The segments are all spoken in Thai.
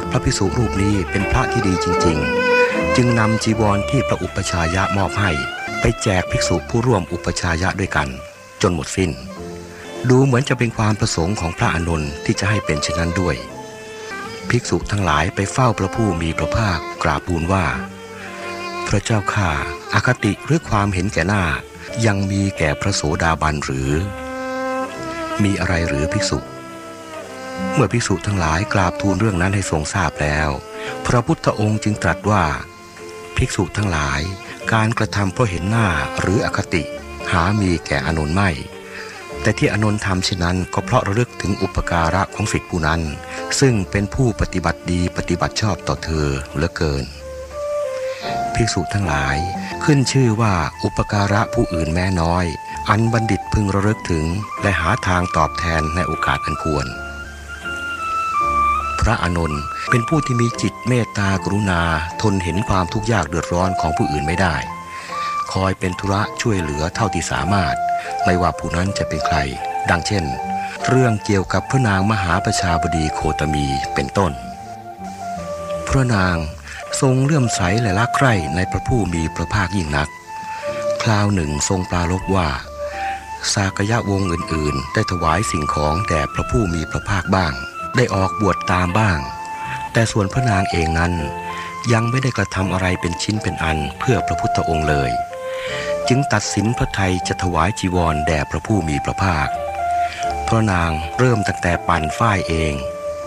จากพระพิสุรูปนี้เป็นพระที่ดีจริง ๆ จึงนำจีวรที่พระอุปชายะมอบให้ ไปแจกภิกษุผู้ร่วมอุปชายะด้วยกัน จนหมดสิ้น ดูเหมือนจะเป็นความประสงค์ของพระอานนท์ที่จะให้เป็นเช่นนั้นด้วย ภิกษุทั้งหลายไปเฝ้าพระผู้มีพระภาคกราบบูลว่า พระเจ้าข้าอาคติหรือความเห็นแก่หน้ายังมีแก่พระโสดาบันหรือ มีอะไรหรือภิกษุ มื่อภิกษุทั้งหลายกราบทูลเรื่องนั้นให้ทรงทราบแล้ว พระพุทธองค์จึงตรัสว่า ภิกษุทั้งหลาย การกระทำเพราะเห็นหน้าหรืออคติ หามีแก่อนนท์ไม่ แต่ที่อนนท์ทำเช่นนั้นก็เพราะระลึกถึงอุปการะของสิทธิผู้นั้น ซึ่งเป็นผู้ปฏิบัติดีปฏิบัติชอบต่อเธอเหลือเกิน ภิกษุทั้งหลาย ขึ้นชื่อว่าอุปการะผู้อื่นแม้น้อย อันบัณฑิตพึงระลึกถึงและหาทางตอบแทนในโอกาสอันควร ระอานนท์เป็นผู้ที่มีจิตเมตตากรุณา ทนเห็นความทุกข์ยากเดือดร้อนของผู้อื่นไม่ได้ คอยเป็นธุระช่วยเหลือเท่าที่สามารถ ไม่ว่าผู้นั้นจะเป็นใคร ดังเช่น เรื่องเกี่ยวกับพระนางมหาประชาบดีโคตมีเป็นต้น พระนางทรงเลื่อมใสและรักใคร่ในพระผู้มีพระภาคยิ่งนัก คราวหนึ่งทรงปรารภว่าสากยะวงศ์อื่นๆ ได้ถวายสิ่งของแด่พระผู้มีพระภาคบ้าง ได้ออกบวชตามบ้าง แต่ส่วนพระนางเองนั้น ยังไม่ได้กระทำอะไรเป็นชิ้นเป็นอันเพื่อพระพุทธองค์เลย จึงตัดสินพระไทยจะถวายจีวรแด่พระผู้มีพระภาค พระนางเริ่มตั้งแต่ปั่นฝ้ายเอง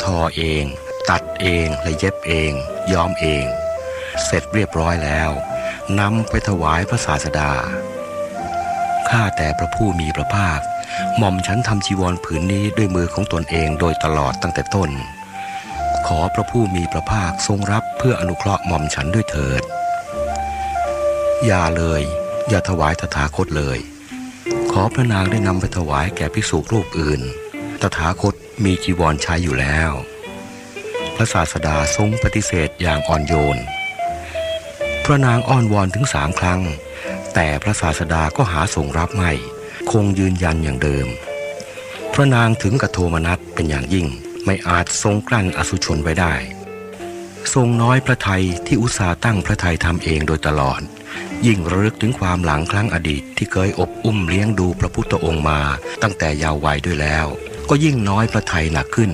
ทอเอง ตัดเองและเย็บเอง ย้อมเอง เสร็จเรียบร้อยแล้วนำไปถวายพระศาสดาข้าแต่พระผู้มีพระภาค หม่อมฉันทำจีวรผืนนี้ด้วยมือของตนเองโดยตลอดตั้งแต่ต้น ขอพระผู้มีพระภาคทรงรับเพื่ออนุเคราะห์หม่อมฉันด้วยเถิด อย่าเลย อย่าถวายตถาคตเลย ขอพระนางได้นำไปถวายแก่ภิกษุรูปอื่น ตถาคตมีจีวรใช้อยู่แล้ว พระศาสดาทรงปฏิเสธอย่างอ่อนโยน พระนางอ้อนวอนถึงสามครั้ง แต่พระศาสดาก็หาทรงรับไม่ คงยืนยันอย่างเดิม พระนางถึงกับโทมนัสเป็นอย่างยิ่งไม่อาจทรงกลั้นอสุชนไว้ได้ ทรงน้อยพระไทยที่อุตสาห์ตั้งพระไทยทำเองโดยตลอด ยิ่งระลึกถึงความหลังครั้งอดีตที่เคยอบอุ้มเลี้ยงดูพระพุทธองค์มาตั้งแต่ยาววัยด้วยแล้ว ก็ยิ่งน้อยพระไทยหนักขึ้น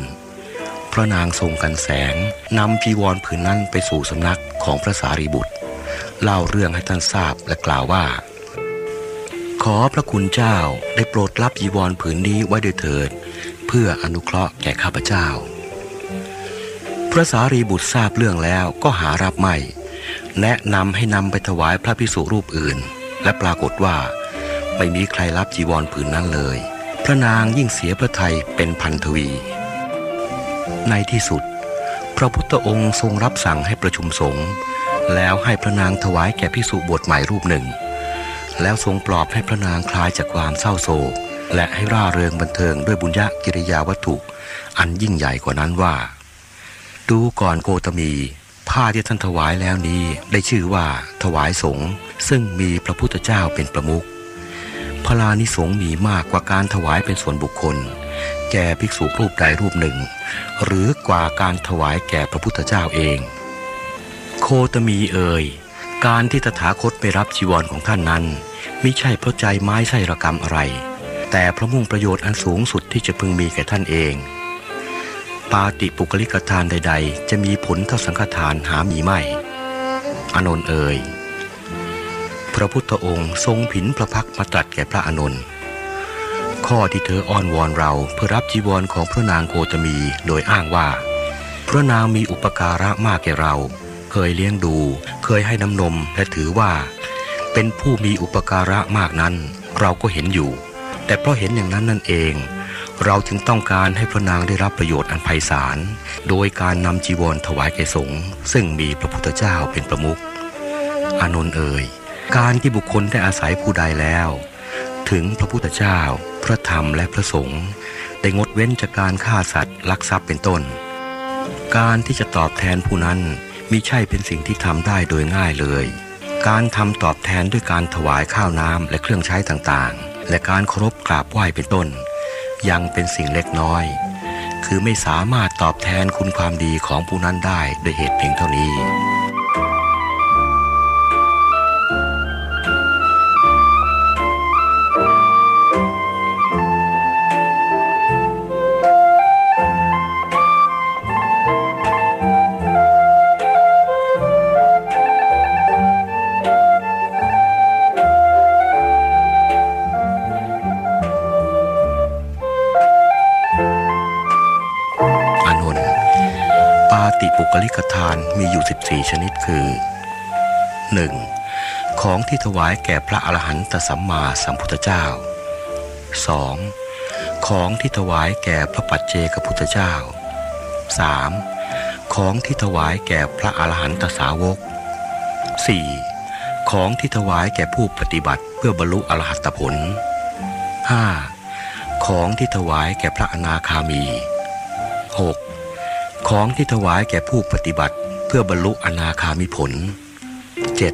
พระนางทรงกันแสงนำจีวรผืนนั้นไปสู่สำนักของพระสารีบุตร เล่าเรื่องให้ท่านทราบและกล่าวว่า ขอพระคุณเจ้าได้โปรดรับจีวรผืนนี้ไว้ด้วยเถิด เพื่ออนุเคราะห์แก่ข้าพเจ้า พระสารีบุตรทราบเรื่องแล้วก็หารับไม่ แนะนำให้นำไปถวายพระพิสุรูปอื่น และปรากฏว่าไม่มีใครรับจีวรผืนนั้นเลย พระนางยิ่งเสียพระทัยเป็นพันทวี ในที่สุด พระพุทธองค์ทรงรับสั่งให้ประชุมสงฆ์แล้วให้พระนางถวายแก่พิสุบทใหม่รูปหนึ่ง แล้วทรงปลอบให้พระนางคลายจากความเศร้าโศก และให้ร่าเริงบันเทิงด้วยบุญญากิริยาวัตถุ อันยิ่งใหญ่กว่านั้นว่า ดูก่อนโกตมี ผ้าที่ท่านถวายแล้วนี้ได้ชื่อว่าถวายสงฆ์ซึ่งมีพระพุทธเจ้าเป็นประมุขพลานิสงมีมากกว่าการถวายเป็นส่วนบุคคล แก่ภิกษุรูปใดรูปหนึ่ง หรือกว่าการถวายแก่พระพุทธเจ้าเอง โคตมีเอ่ยการที่ตถาคตไปรับจีวรของท่านนั้น มิใช่เพราะใจไม้ไส้ระกรรมอะไร แต่เพราะมุ่งประโยชน์อันสูงสุดที่จะพึงมีแก่ท่านเอง ปาติปุกลิกทานใด ๆ จะมีผลเท่าสังฆทานหามีไม่อานนท์เอ่ยพระพุทธองค์ทรงผินพระพักตร์มาตรัสแก่พระอานนท์ข้อที่เธออ้อนวอนเราเพื่อรับจีวรของพระนางโคตมีโดยอ้างว่า พระนางมีอุปการะมากแก่เรา เคยเลี้ยงดู เคยให้น้ำนมและถือว่า เป็นผู้มีอุปการะมากนั้น เราก็เห็นอยู่ แต่เพราะเห็นอย่างนั้นนั่นเอง เราจึงต้องการให้พระนางได้รับประโยชน์อันไพศาล โดยการนำจีวรถวายแก่สงฆ์ซึ่งมีพระพุทธเจ้าเป็นประมุขอานนท์เอ่ย การที่บุคคลได้อาศัยผู้ใดแล้ว ถึงพระพุทธเจ้า พระธรรมและพระสงฆ์ได้งดเว้นจากการฆ่าสัตว์ลักทรัพย์เป็นต้น การที่จะตอบแทนผู้นั้นมิใช่เป็นสิ่งที่ทำได้โดยง่ายเลย การทำตอบแทนด้วยการถวายข้าวน้ำและเครื่องใช้ต่างๆ และการเคารพกราบไหว้เป็นต้น ยังเป็นสิ่งเล็กน้อย คือไม่สามารถตอบแทนคุณความดีของผู้นั้นได้ด้วยเหตุเพียงเท่านี้ ติปุกลิกทานมีอยู่ 14 ชนิดคือ 1. ของที่ถวายแก่พระอรหันตสัมมาสัมพุทธเจ้า 2. ของที่ถวายแก่พระปัจเจกพุทธเจ้า 3. ของที่ถวายแก่พระอรหันตสาวก 4. ของที่ถวายแก่ผู้ปฏิบัติเพื่อบรรลุอรหัตผล 5. ของที่ถวายแก่พระอนาคามี 6. ของที่ถวายแก่ผู้ปฏิบัติเพื่อบรรลุอนาคามิผล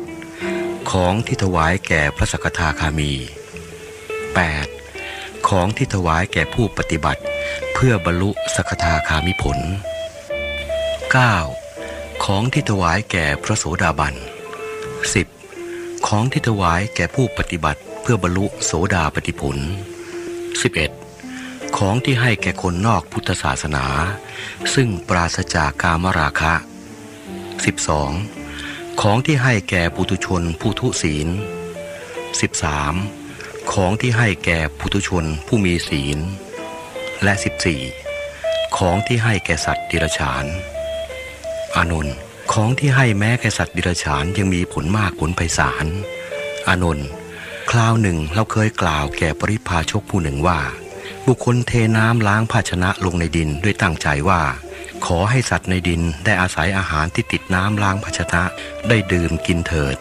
7. ของที่ถวายแก่พระสกทาคามี 8. ของที่ถวายแก่ผู้ปฏิบัติเพื่อบรรลุสกทาคามิผล 9. ของที่ถวายแก่พระโสดาบัน 10. ของที่ถวายแก่ผู้ปฏิบัติเพื่อบรรลุโสดาปฏิผล 11. ของที่ให้แก่คนนอกพุทธศาสนา ซึ่งปราศจากกามราคะ 12. ของที่ให้แก่ปุถุชนผู้ทุศีล 13. ของที่ให้แก่ปุถุชนผู้มีศีล และ 14. ของที่ให้แก่สัตว์ดิรฉานอานนท์ของที่ให้แม้แก่สัตว์ดิรฉานยังมีผลมากผลไพศาลอานนท์คราวหนึ่งเราเคยกล่าวแก่ปริพาชกผู้หนึ่งว่า บุคคลเทน้ำล้างภาชนะลงในดินด้วยตั้งใจว่า ขอให้สัตว์ในดินได้อาศัยอาหารที่ติดน้ำล้างภาชนะได้ดื่มกินเถิด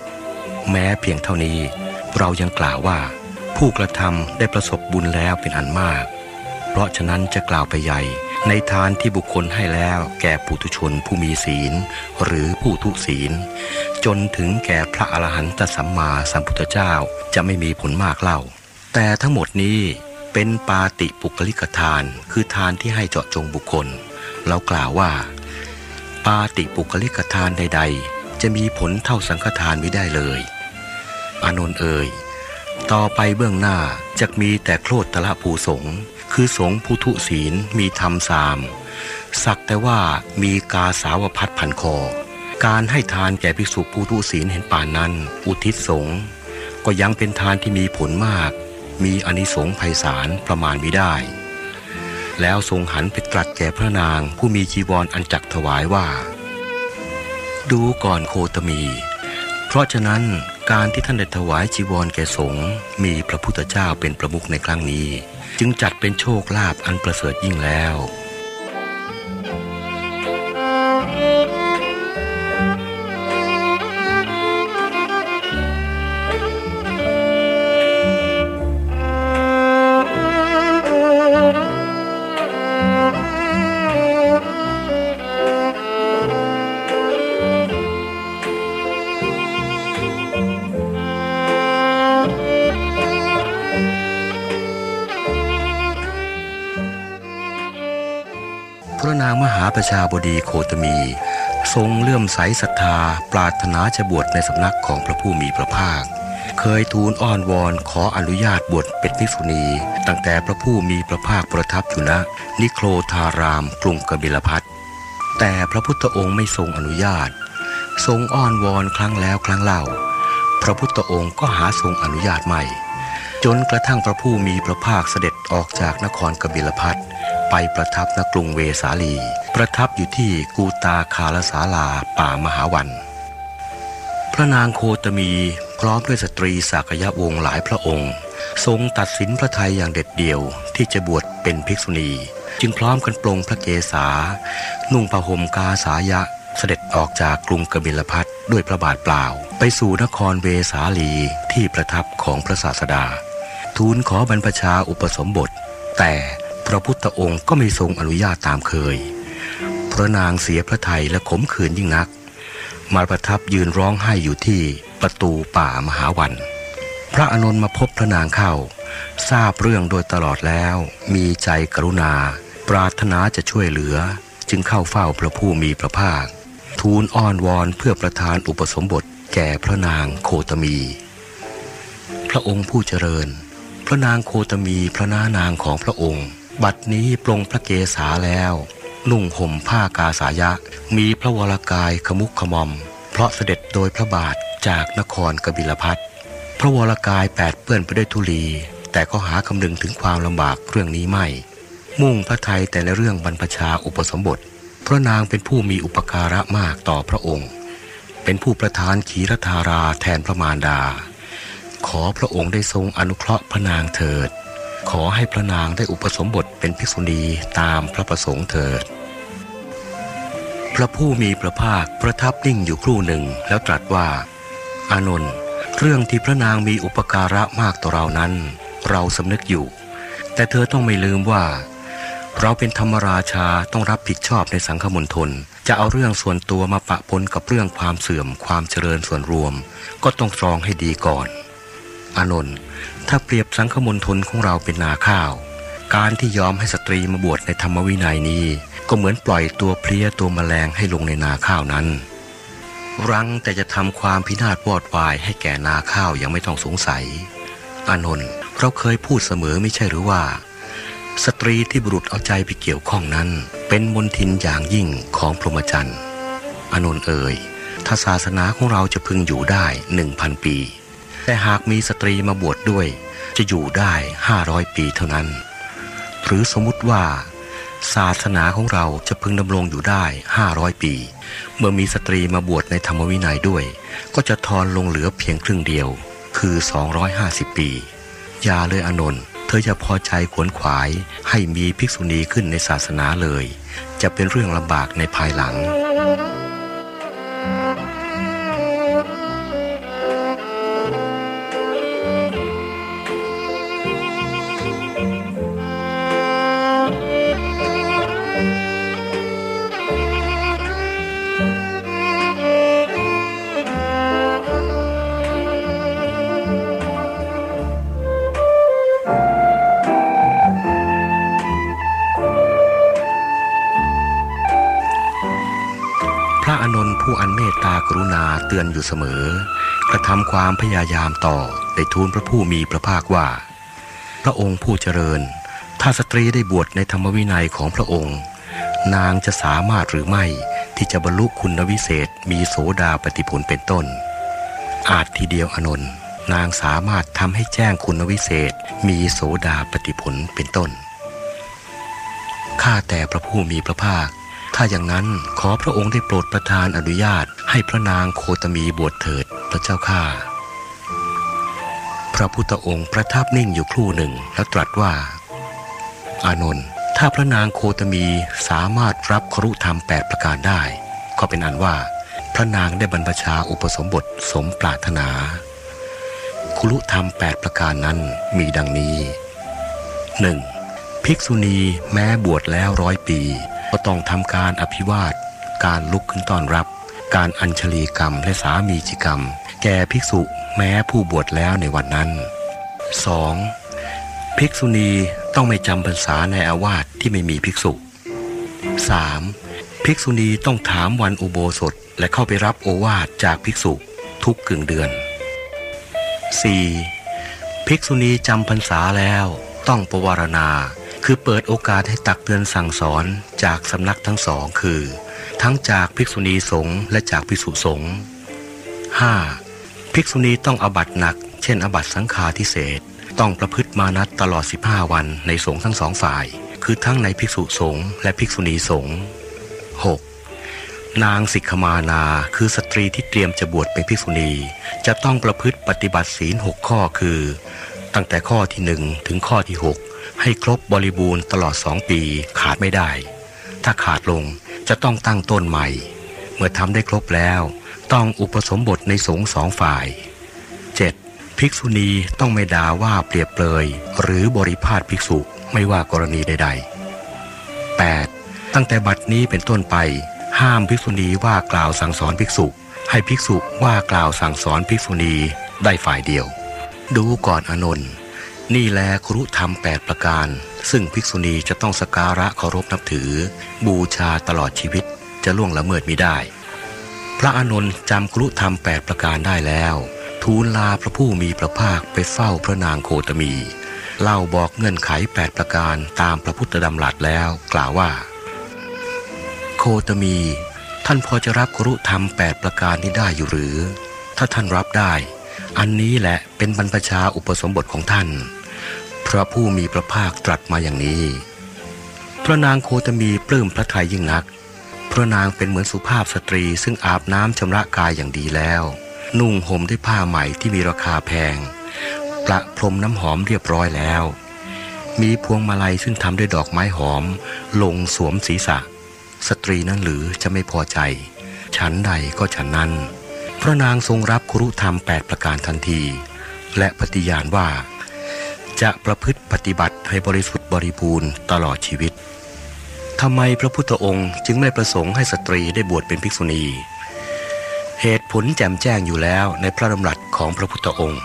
แม้เพียงเท่านี้ เรายังกล่าวว่า ผู้กระทำได้ประสบบุญแล้วเป็นอันมาก เพราะฉะนั้นจะกล่าวไปใหญ่ ในทานที่บุคคลให้แล้วแก่ปุถุชนผู้มีศีล หรือผู้ทุศีล จนถึงแก่พระอรหันตสัมมาสัมพุทธเจ้าจะไม่มีผลมากเล่า แต่ทั้งหมดนี้ เป็นปาติปุกลิกทาน คือทานที่ให้เจาะจงบุคคล เรากล่าวว่า ปาติปุกลิกทานใด ๆ จะมีผลเท่าสังฆทานไม่ได้เลย อานนท์เอ่ย ต่อไปเบื้องหน้าจะมีแต่โครดตละภูสงคือสงผู้ทุศีลมีธรรมสาม สักแต่ว่ามีกาสาวพัดพันคอ การให้ทานแก่ภิกษุผู้ทุศีลเห็นป่านนั้น อุทิศสงก็ยังเป็นทานที่มีผลมาก มีอนิสงส์ไพศาลประมาณไม่ได้ แล้วทรงหันไปตรัสแก่พระนางผู้มีจีวรออันจักถวายว่า ดูก่อนโคตมี เพราะฉะนั้นการที่ท่านได้ถวายจีวรแก่สงฆ์มีพระพุทธเจ้าเป็นประมุขในครั้งนี้ จึงจัดเป็นโชคลาภอันประเสริฐยิ่งแล้ว ชาบดีโคตมี ทรงเลื่อมใสศรัทธา ปรารถนาจะบวชในสำนักของพระผู้มีพระภาค เคยทูลอ้อนวอนขออนุญาตบวชเป็นภิกษุณี ตั้งแต่พระผู้มีพระภาคประทับอยู่ณนิโครธารามกรุงกบิลพัทแต่พระพุทธองค์ไม่ทรงอนุญาต ทรงอ้อนวอนครั้งแล้วครั้งเล่า พระพุทธองค์ก็หาทรงอนุญาตไม่ จนกระทั่งพระผู้มีพระภาคเสด็จออกจากนครกบิลพัท ไปประทับณกรุงเวสาลี ประทับอยู่ที่กูตาคาลสาลาป่ามหาวัน พระนางโคตมีพร้อมด้วยสตรีสากยวงศ์หลายพระองค์ ทรงตัดสินพระทัยอย่างเด็ดเดี่ยวที่จะบวชเป็นภิกษุณี จึงพร้อมกันปลงพระเกศา นุ่งผ้าห่มกาสายะเสด็จออกจากกรุงกบิลพัทด้วยพระบาทเปล่า ไปสู่นครเวสาลีที่ประทับของพระศาสดา ทูลขอบรรพชาอุปสมบท แต่ พระพุทธองค์ก็ไม่ทรงอนุญาตตามเคย พระนางเสียพระทัยและขมขื่นยิ่งนัก มาประทับยืนร้องไห้อยู่ที่ประตูป่ามหาวัน พระอานนมาพบพระนางเข้า ทราบเรื่องโดยตลอดแล้ว มีใจกรุณา ปรารถนาจะช่วยเหลือ จึงเข้าเฝ้าพระผู้มีพระภาค ทูลอ้อนวอนเพื่อประทานอุปสมบทแก่พระนางโคตมี พระองค์ผู้เจริญ พระนางโคตมีพระนานางของพระองค์ บัดนี้ปรงพระเกศาแล้ว นุ่งห่มผ้ากาสายะ มีพระวรากายขมุกขมอม เพราะเสด็จโดยพระบาทจากนครกบิลพัทพระวรากายแปดเปื้อนไปด้วยทุลี แต่ก็หาคำนึงถึงความลำบากเรื่องนี้ไม่ มุ่งพระไทยแต่ในเรื่องบรรพชาอุปสมบท พระนางเป็นผู้มีอุปการะมากต่อพระองค์ เป็นผู้ประทานขีรธาราแทนพระมารดา ขอพระองค์ได้ทรงอนุเคราะห์พระนางเถิด ขอให้พระนางได้อุปสมบทเป็นภิกษุณีตามพระประสงค์เถิด พระผู้มีพระภาคประทับนิ่งอยู่ครู่หนึ่งแล้วตรัสว่า อานนท์เรื่องที่พระนางมีอุปการะมากต่อเรานั้น เราสำนึกอยู่ แต่เธอต้องไม่ลืมว่า เราเป็นธรรมราชาต้องรับผิดชอบในสังคมณฑลจะเอาเรื่องส่วนตัวมาปะปนกับเรื่องความเสื่อมความเจริญส่วนรวม ก็ต้องตรองให้ดีก่อน อานนท์ ถ้าเปรียบสังคมณฑลของเราเป็นนาข้าว การที่ยอมให้สตรีมาบวชในธรรมวินัยนี้ ก็เหมือนปล่อยตัวเพลี้ยตัวแมลงให้ลงในนาข้าวนั้น รังแต่จะทำความพินาศวอดวายให้แก่นาข้าวยังไม่ต้องสงสัยอานนท์เราเคยพูดเสมอไม่ใช่หรือว่า สตรีที่บุรุษเอาใจไปเกี่ยวข้องนั้น เป็นมลทินอย่างยิ่งของพรหมจรรย์อานนท์เอ๋ยถ้าศาสนาของเราจะพึงอยู่ได้หนึ่งพันปี แต่หากมีสตรีมาบวชด้วย จะอยู่ได้ห้าร้อยปีเท่านั้น หรือสมมุติว่า ศาสนาของเราจะพึงดำรงอยู่ได้ห้าร้อยปี เมื่อมีสตรีมาบวชในธรรมวินัยด้วย ก็จะทอนลงเหลือเพียงครึ่งเดียว คือ 250 ปีอย่าเลยอนนท์เธอจะพอใจขวนขวายให้มีภิกษุณีขึ้นในศาสนาเลย จะเป็นเรื่องลำบากในภายหลังากรุณาเตือนอยู่เสมอ กระทำความพยายามต่อได้ทูลพระผู้มีพระภาคว่า พระองค์ผู้เจริญ ถ้าสตรีได้บวชในธรรมวินัยของพระองค์ นางจะสามารถหรือไม่ที่จะบรรลุคุณวิเศษมีโสดาปฏิผลเป็นต้น อาจทีเดียวอนนท์นางสามารถทำให้แจ้งคุณวิเศษมีโสดาปฏิผลเป็นต้นข้าแต่พระผู้มีพระภาค ถ้าอย่างนั้นขอพระองค์ได้โปรดประทานอนุญาตให้พระนางโคตมีบวชเถิดพระเจ้าข้าพระพุทธองค์ประทับนิ่งอยู่ครู่หนึ่งแล้วตรัสว่า อานนท์ถ้าพระนางโคตมีสามารถรับครุธรรมแปดประการได้ ก็เป็นอันว่า พระนางได้บรรพชาอุปสมบทสมปรารถนาครุธรรมแปดประการนั้นมีดังนี้หนึ่งภิกษุณีแม้บวชแล้วร้อยปี ก็ต้องทำการอภิวาท การลุกขึ้นต้อนรับ การอัญชลีกรรมและสามีจิกรรม แก่ภิกษุแม้ผู้บวชแล้วในวันนั้น 2. ภิกษุณีต้องไม่จำพรรษาในอาวาสที่ไม่มีภิกษุ 3. ภิกษุณีต้องถามวันอุโบสถและเข้าไปรับโอวาทจากภิกษุทุกกึ่งเดือน 4. ภิกษุณีจำพรรษาแล้วต้องประวารณา คือเปิดโอกาสให้ตักเตือนสั่งสอนจากสำนักทั้งสองคือ ทั้งจากภิกษุณีสงฆ์และจากภิกษุสงฆ์ 5. ภิกษุณีต้องอบัตหนัก เช่น อบัตสังฆาทิเศษต้องประพฤติมานัดตลอด 15 วันในสงฆ์ทั้งสองฝ่าย คือทั้งในภิกษุสงฆ์และภิกษุณีสงฆ์ 6. นางสิกขมานาคือสตรีที่เตรียมจะบวชเป็นภิกษุณี จะต้องประพฤติปฏิบัติศีลหกข้อคือ ตั้งแต่ข้อที่หนึ่งถึงข้อที่ 6 ให้ครบบริบูรณ์ตลอดสองปีขาดไม่ได้ ถ้าขาดลงจะต้องตั้งต้นใหม่ เมื่อทำได้ครบแล้ว ต้องอุปสมบทในสงฆ์สองฝ่าย 7. ภิกษุณีต้องไม่ด่าว่าเปรียบเปรย หรือบริพาทภิกษุไม่ว่ากรณีใด ๆ 8. ตั้งแต่บัดนี้เป็นต้นไป ห้ามภิกษุณีว่ากล่าวสั่งสอนภิกษุ ให้ภิกษุว่ากล่าวสั่งสอนภิกษุณีได้ฝ่ายเดียว ดูก่อนอนนท์ นี่แลครุธรรมแปดประการ ซึ่งภิกษุณีจะต้องสการะเคารพนับถือ บูชาตลอดชีวิตจะล่วงละเมิดมิได้ พระอานนท์จำครุธรรมแปดประการได้แล้ว ทูลลาพระผู้มีพระภาคไปเฝ้าพระนางโคตมี เล่าบอกเงื่อนไขแปดประการตามพระพุทธดำรัสแล้วกล่าวว่า โคตมี ท่านพอจะรับครุธรรมแปดประการนี้ได้อยู่หรือ ถ้าท่านรับได้ อันนี้แหละเป็นบรรพชาอุปสมบทของท่าน พระผู้มีพระภาคตรัสมาอย่างนี้ พระนางโคตมีปลื้มพระทัยยิ่งนัก พระนางเป็นเหมือนสุภาพสตรีซึ่งอาบน้ำชำระกายอย่างดีแล้ว นุ่งห่มด้วยผ้าใหม่ที่มีราคาแพง ประพรมน้ำหอมเรียบร้อยแล้ว มีพวงมาลัยซึ่งทำด้วยดอกไม้หอม ลงสวมศีรษะ สตรีนั้นหรือจะไม่พอใจ ฉันใดก็ฉันนั้น พระนางทรงรับครุธรรมแปดประการทันที และปฏิญาณว่า จะประพฤติปฏิบัติให้บริสุทธิ์บริบูรณ์ตลอดชีวิตทำไมพระพุทธองค์จึงไม่ประสงค์ให้สตรีได้บวชเป็นภิกษุณี เหตุผลแจ่มแจ้งอยู่แล้วในพระดำรัสของพระพุทธองค์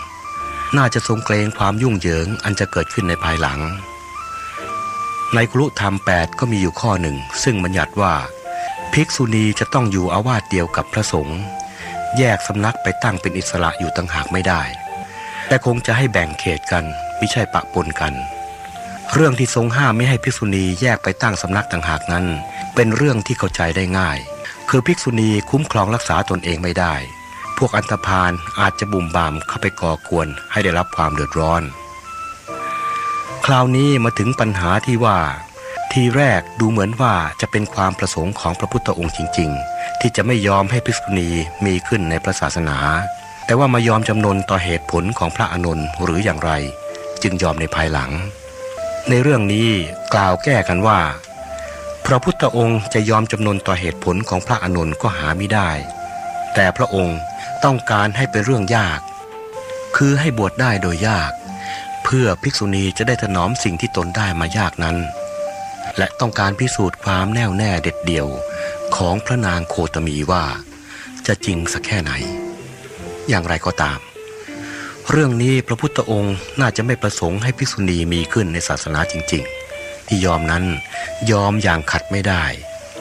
น่าจะทรงเกรงความยุ่งเหยิงอันจะเกิดขึ้นในภายหลัง ในครุธรรมแปดก็มีอยู่ข้อหนึ่ง ซึ่งบัญญัติว่า ภิกษุณีจะต้องอยู่อาวาสเดียวกับพระสงฆ์ แยกสำนักไปตั้งเป็นอิสระอยู่ต่างหากไม่ได้ แต่คงจะให้แบ่งเขตกันไม่ใช่ปะปนกัน เรื่องที่ทรงห้ามไม่ให้ภิกษุณีแยกไปตั้งสำนักต่างหากนั้น เป็นเรื่องที่เข้าใจได้ง่าย คือภิกษุณีคุ้มครองรักษาตนเองไม่ได้ พวกอันธพาลอาจจะบุ่มบามเข้าไปก่อกวนให้ได้รับความเดือดร้อน คราวนี้มาถึงปัญหาที่ว่า ทีแรกดูเหมือนว่าจะเป็นความประสงค์ของพระพุทธองค์จริง ๆ ที่จะไม่ยอมให้ภิกษุณีมีขึ้นในพระศาสนา แต่ว่ามายอมจำนนต่อเหตุผลของพระอานนท์หรืออย่างไร จึงยอมในภายหลัง ในเรื่องนี้กล่าวแก้กันว่า พระพุทธองค์จะยอมจำนนต่อเหตุผลของพระอานนท์ก็หาไม่ได้ แต่พระองค์ต้องการให้เป็นเรื่องยาก คือให้บวชได้โดยยาก เพื่อภิกษุณีจะได้ถนอมสิ่งที่ตนได้มายากนั้น และต้องการพิสูจน์ความแน่วแน่เด็ดเดี่ยวของพระนางโคตมีว่า จะจริงสักแค่ไหน อย่างไรก็ตาม เรื่องนี้พระพุทธองค์น่าจะไม่ประสงค์ให้ภิกษุณีมีขึ้นในศาสนาจริง ๆ ที่ยอมนั้นยอมอย่างขัดไม่ได้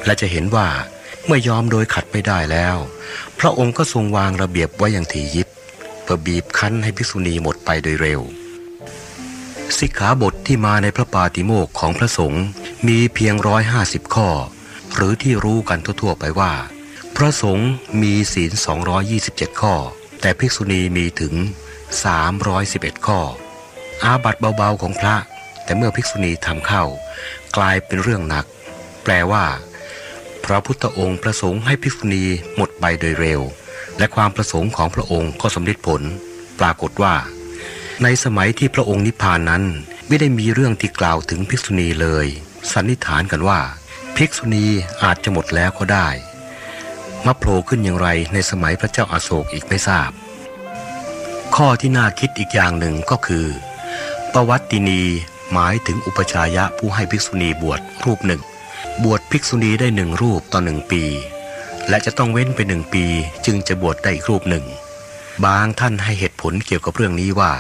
และจะเห็นว่าเมื่อยอมโดยขัดไม่ได้แล้ว พระองค์ก็ทรงวางระเบียบไว้อย่างถี่ยิบเพื่อบีบคั้นให้ภิกษุณีหมดไปโดยเร็วสิกขาบทที่มาในพระปาติโมกข์ของพระสงฆ์ มีเพียงร้อยห้าสิบข้อ หรือที่รู้กันทั่วๆไปว่า พระสงฆ์มีศีล 227 ข้อ แต่ภิกษุณีมีถึง 311 ข้อ อาบัติเบาๆของพระ แต่เมื่อภิกษุณีทำเข้า กลายเป็นเรื่องหนัก แปลว่า พระพุทธองค์ประสงค์ให้ภิกษุณีหมดไปโดยเร็ว และความประสงค์ของพระองค์ก็สำเร็จผล ปรากฏว่า ในสมัยที่พระองค์นิพพานนั้นไม่ได้มีเรื่องที่กล่าวถึงภิกษุณีเลย สันนิษฐานกันว่า ภิกษุณีอาจจะหมดแล้วก็ได้มาโผล่ขึ้นอย่างไรในสมัยพระเจ้าอาโศกอีกไม่ทราบ ข้อที่น่าคิดอีกอย่างหนึ่งก็คือประวัตินีหมายถึงอุปชายะผู้ให้ภิกษุณีบวชรูปหนึ่ง บวชภิกษุณีได้หนึ่งรูปต่อหนึ่งปี และจะต้องเว้นไปหนึ่งปีจึงจะบวชได้อีกรูปหนึ่ง บางท่านให้เหตุผลเกี่ยวกับเรื่องนี้ว่า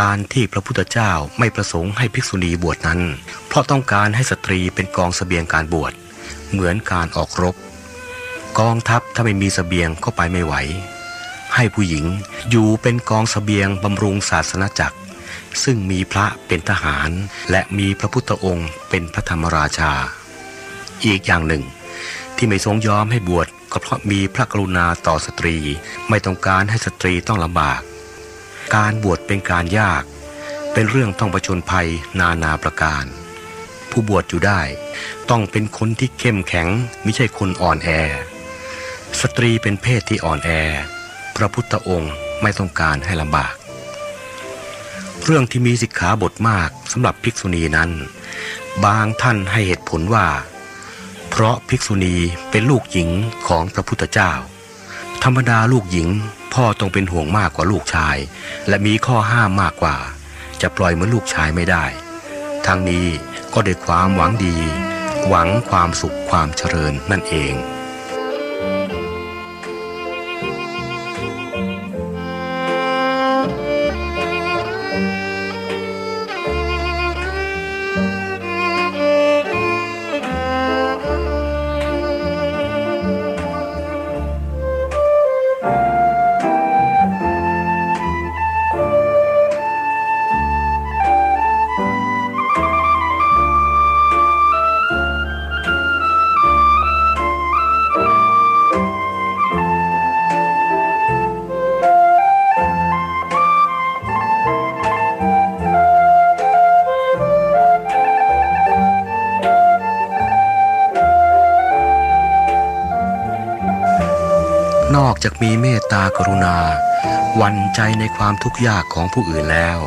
การที่พระพุทธเจ้าไม่ประสงค์ให้ภิกษุณีบวชนั้น เพราะต้องการให้สตรีเป็นกองเสบียงการบวช เหมือนการออกรบ กองทัพถ้าไม่มีเสบียงก็ไปไม่ไหว ให้ผู้หญิงอยู่เป็นกองเสบียงบำรุงศาสนาจักร ซึ่งมีพระเป็นทหาร และมีพระพุทธองค์เป็นพระธรรมราชา อีกอย่างหนึ่ง ที่ไม่ทรงยอมให้บวชก็เพราะมีพระกรุณาต่อสตรี ไม่ต้องการให้สตรีต้องลำบาก การบวชเป็นการยาก เป็นเรื่องต้องประชนภัยนานาประการ ผู้บวชอยู่ได้ ต้องเป็นคนที่เข้มแข็งไม่ใช่คนอ่อนแอ สตรีเป็นเพศที่อ่อนแอ พระพุทธองค์ไม่ต้องการให้ลำบาก เรื่องที่มีสิกขาบทมากสำหรับภิกษุณีนั้น บางท่านให้เหตุผลว่า เพราะภิกษุณีเป็นลูกหญิงของพระพุทธเจ้า ธรรมดาลูกหญิง พ่อต้องเป็นห่วงมากกว่าลูกชาย และมีข้อห้ามมากกว่า จะปล่อยเหมือนลูกชายไม่ได้ ทั้งนี้ก็ได้ความหวังดี หวังความสุขความเจริญนั่นเอง กรุณา วันใจในความทุกข์ยากของผู้อื่นแล้ว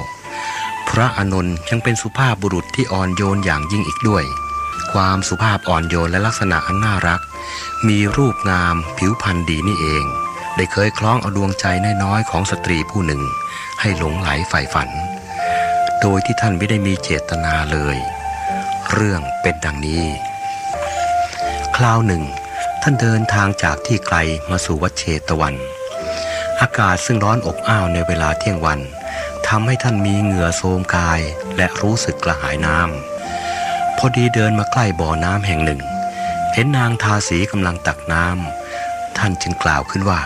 พระอานนท์ยังเป็นสุภาพบุรุษที่อ่อนโยนอย่างยิ่งอีกด้วย ความสุภาพอ่อนโยนและลักษณะอันน่ารัก มีรูปงามผิวพรรณดีนี่เอง ได้เคยคล้องเอาดวงใจน้อยๆของสตรีผู้หนึ่ง ให้หลงไหลใฝ่ฝัน โดยที่ท่านไม่ได้มีเจตนาเลย เรื่องเป็นดังนี้ คราวหนึ่งท่านเดินทางจากที่ไกลมาสู่วัดเชตวัน อากาศซึ่งร้อนอบอ้าวในเวลาเที่ยงวันทำให้ท่านมีเหงื่อโทมกายและรู้สึกกระหายน้ำพอดีเดินมาใกล้บ่อน้ำแห่งหนึ่ง เห็นนางทาสีกำลังตักน้ำท่านจึงกล่าวขึ้นว่า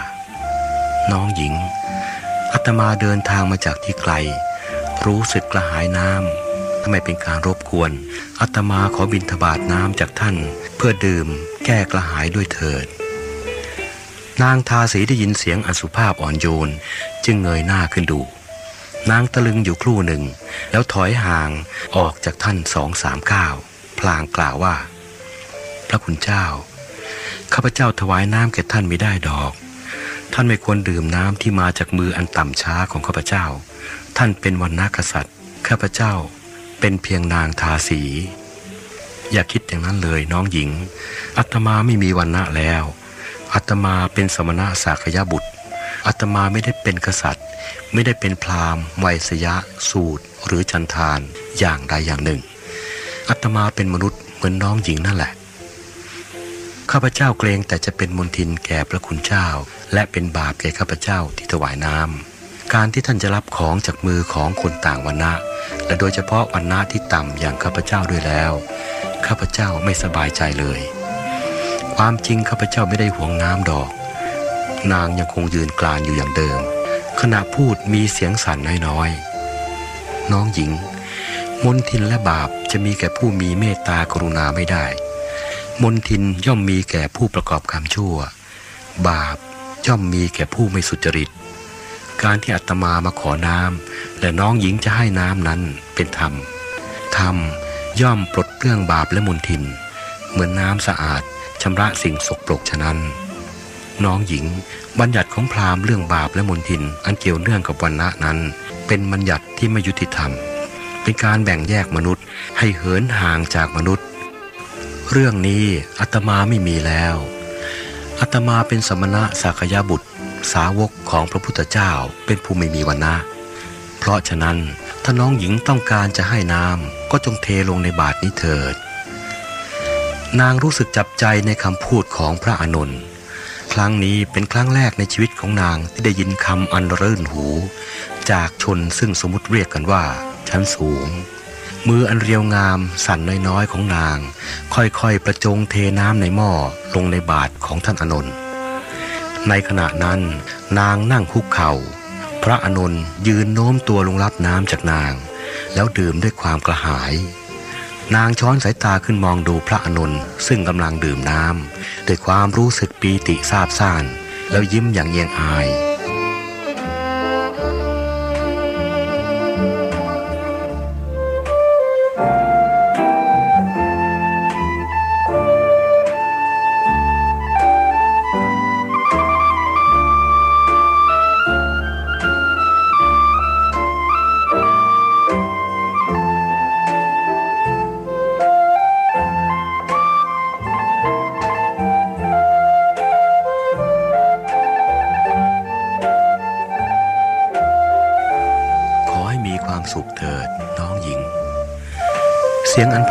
น้องหญิงอาตมาเดินทางมาจากที่ไกล รู้สึกกระหายน้ำทำไมเป็นการรบกวนอาตมาขอบินทบาทน้ำจากท่าน เพื่อดื่มแก้กระหายด้วยเถิด นางทาสีได้ยินเสียงอสุภาพอ่อนโยน จึงเงยหน้าขึ้นดู นางตะลึงอยู่ครู่หนึ่ง แล้วถอยห่างออกจากท่านสองสามก้าว พลางกล่าวว่า พระคุณเจ้า ข้าพเจ้าถวายน้ำแก่ท่านไม่ได้ดอก ท่านไม่ควรดื่มน้ำที่มาจากมืออันต่ำช้าของข้าพเจ้า ท่านเป็นวันนากษัตริย์ ข้าพเจ้าเป็นเพียงนางทาสีอย่าคิดอย่างนั้นเลยน้องหญิง อัตมาไม่มีวันณะแล้ว อัตมาเป็นสมณะสากยบุตรอัตมาไม่ได้เป็นกษัตริย์ ไม่ได้เป็นพราหมณ์ไวยสยะ สูตร หรือจันทานอย่างใดอย่างหนึ่งอัตมาเป็นมนุษย์เหมือนน้องหญิงนั่นแหละ ข้าพเจ้าเกรงแต่จะเป็นมนทินแก่พระคุณเจ้า และเป็นบาปแก่ข้าพเจ้าที่ถวายน้ำการที่ท่านจะรับของจากมือของคนต่างวันณะและโดยเฉพาะวันณะที่ต่ำอย่างข้าพเจ้าด้วยแล้ว ข้าพเจ้าไม่สบายใจเลย ความจริงข้าพเจ้าไม่ได้หวงน้ำดอก นางยังคงยืนกลานอยู่อย่างเดิม ขณะพูดมีเสียงสั่นน้อยๆน้องหญิง มนทินและบาปจะมีแก่ผู้มีเมตตากรุณาไม่ได้ มนทินย่อมมีแก่ผู้ประกอบกรรมชั่ว บาปย่อมมีแก่ผู้ไม่สุจริต การที่อาตมามาขอน้ำและน้องหญิงจะให้น้ำนั้นเป็นธรรม ธรรมย่อมปลดเปลื้องบาปและมนทิน เหมือนน้ำสะอาด ชำระสิ่งสกปรกฉะนั้น น้องหญิง บัญญัติของพราหมณ์เรื่องบาปและมนทิน อันเกี่ยวเนื่องกับวันณะนั้น เป็นบัญญัติที่ไม่ยุติธรรม เป็นการแบ่งแยกมนุษย์ให้เหินห่างจากมนุษย์ เรื่องนี้อาตมาไม่มีแล้วอาตมาเป็นสมณะสักยบุตร สาวกของพระพุทธเจ้าเป็นผู้ไม่มีวันนะเพราะฉะนั้นถ้าน้องหญิงต้องการจะให้น้ำก็จงเทลงในบาทนี้เถิด นางรู้สึกจับใจในคำพูดของพระอานนท์ครั้งนี้เป็นครั้งแรกในชีวิตของนางที่ได้ยินคำอันรื่นหู จากชนซึ่งสมมติเรียกกันว่า ชั้นสูง มืออันเรียวงามสั่นน้อยๆของนาง ค่อยๆประจงเทน้ำในหม้อลงในบาทของท่านอนนท์ในขณะนั้นนางนั่งคุกเข่า พระอนนท์ยืนโน้มตัวลงรับน้ำจากนาง แล้วดื่มด้วยความกระหาย นางช้อนสายตาขึ้นมองดูพระอนุนซึ่งกำลังดื่มน้ำด้วยความรู้สึกปีติซาบซ่าน แล้วยิ้มอย่างเยียงอาย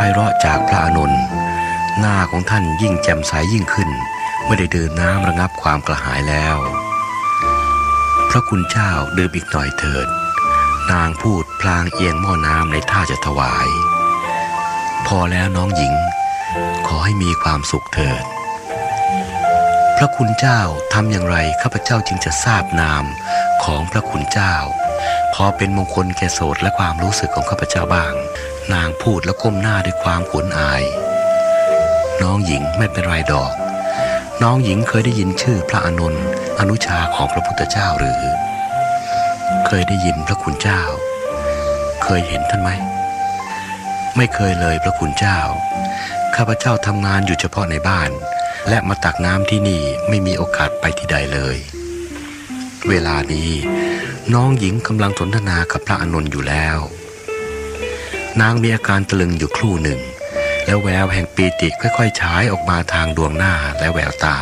ไพเราะจากพระอานนหน้าของท่านยิ่งแจ่มใสยิ่งขึ้นเมื่อได้ดื่มน้ำระงับความกระหายแล้ว พระคุณเจ้าดื่มอีกหน่อยเถิด นางพูดพลางเอียงหม้อน้ำในท่าจะถวาย พอแล้วน้องหญิง ขอให้มีความสุขเถิด พระคุณเจ้าทำอย่างไรข้าพเจ้าจึงจะทราบนามของพระคุณเจ้า พอเป็นมงคลแก่โสดและความรู้สึกของข้าพเจ้าบ้าง นางพูดแล้วก้มหน้าด้วยความขวนอาย น้องหญิงไม่เป็นไรดอก น้องหญิงเคยได้ยินชื่อพระอานนท์อนุชาของพระพุทธเจ้าหรือ เคยได้ยินพระคุณเจ้า เคยเห็นท่านไหม ไม่เคยเลยพระคุณเจ้า ข้าพเจ้าทำงานอยู่เฉพาะในบ้าน และมาตักน้ำที่นี่ไม่มีโอกาสไปที่ใดเลย เวลานี้น้องหญิงกำลังสนทนากับพระอานนท์อยู่แล้ว นางมีอาการตะลึงอยู่ครู่หนึ่ง แล้วแววแห่งปีติค่อยๆฉายออกมาทางดวงหน้าและแววตา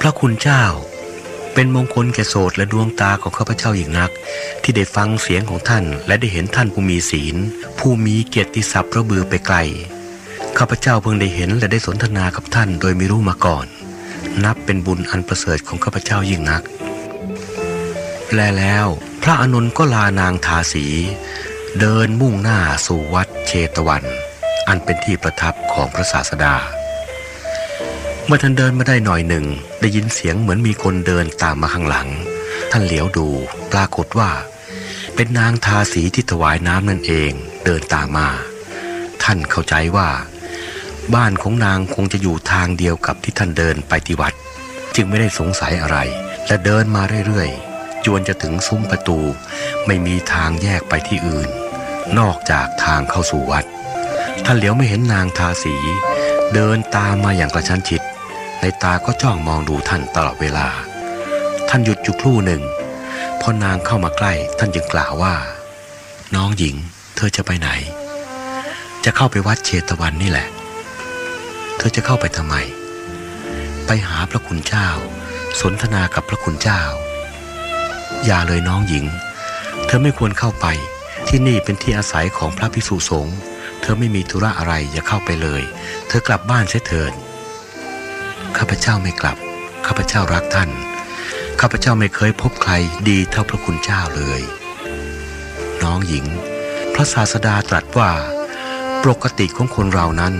พระคุณเจ้า เป็นมงคลแก่โสดและดวงตาของข้าพเจ้าอย่างนัก ที่ได้ฟังเสียงของท่าน และได้เห็นท่านผู้มีศีล ผู้มีเกียรติศัพท์ระบือไปไกลข้าพเจ้าเพิ่งได้เห็นและได้สนทนากับท่านโดยไม่รู้มาก่อน นับเป็นบุญอันประเสริฐของข้าพเจ้ายิ่งนัก แลแล้วพระอานนก็ลานางทาสี เดินมุ่งหน้าสู่วัดเชตวัน อันเป็นที่ประทับของพระศาสดา เมื่อท่านเดินมาได้หน่อยหนึ่ง ได้ยินเสียงเหมือนมีคนเดินตามมาข้างหลัง ท่านเหลียวดูปรากฏว่า เป็นนางทาสีที่ถวายน้ำนั่นเองเดินตามมา ท่านเข้าใจว่า บ้านของนางคงจะอยู่ทางเดียวกับที่ท่านเดินไปที่วัด จึงไม่ได้สงสัยอะไร และเดินมาเรื่อยๆจวนจะถึงซุ้มประตู ไม่มีทางแยกไปที่อื่น นอกจากทางเข้าสู่วัดท่านเหลียวไม่เห็นนางทาสี เดินตามมาอย่างกระชั้นชิด ในตาก็จ้องมองดูท่านตลอดเวลา ท่านหยุดอยู่ครู่หนึ่งพอนางเข้ามาใกล้ท่านจึงกล่าวว่า น้องหญิง เธอจะไปไหน จะเข้าไปวัดเชตวันนี่แหละ เธอจะเข้าไปทำไม ไปหาพระคุณเจ้า สนทนากับพระคุณเจ้า อย่าเลยน้องหญิง เธอไม่ควรเข้าไป ที่นี่เป็นที่อาศัยของพระภิกษุสงฆ์เธอไม่มีธุระอะไรอย่าเข้าไปเลย เธอกลับบ้านเสียเถิดข้าพเจ้าไม่กลับ ข้าพเจ้ารักท่าน ข้าพเจ้าไม่เคยพบใครดีเท่าพระคุณเจ้าเลย น้องหญิง พระศาสดาตรัสว่า ปกติของคนเรานั้น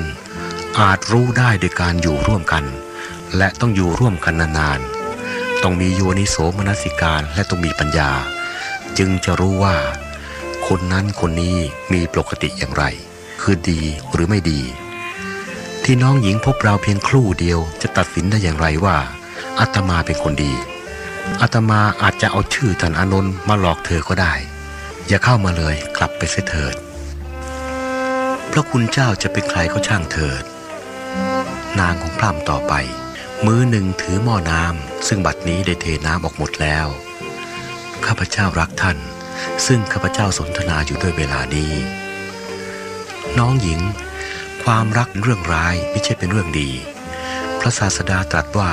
อาจรู้ได้โดยการอยู่ร่วมกัน และต้องอยู่ร่วมกันนานๆ ต้องมีโยนิโสมนสิการและต้องมีปัญญา จึงจะรู้ว่า คนนั้นคนนี้มีปกติอย่างไร คือดีหรือไม่ดี ที่น้องหญิงพบเราเพียงครู่เดียวจะตัดสินได้อย่างไรว่าอาตมาเป็นคนดีอาตมาอาจจะเอาชื่อท่านอานนท์มาหลอกเธอก็ได้ อย่าเข้ามาเลยกลับไปเสียเถิดพระคุณเจ้าจะเป็นใครก็ช่างเถิด นางของพร่ำต่อไป มือหนึ่งถือหม้อน้ำซึ่งบัดนี้ได้เทน้ำออกหมดแล้ว ข้าพเจ้ารักท่าน ซึ่งข้าพเจ้าสนทนาอยู่ด้วยเวลานี้ น้องหญิง ความรักเรื่องร้ายไม่ใช่เป็นเรื่องดี พระศาสดาตรัสว่า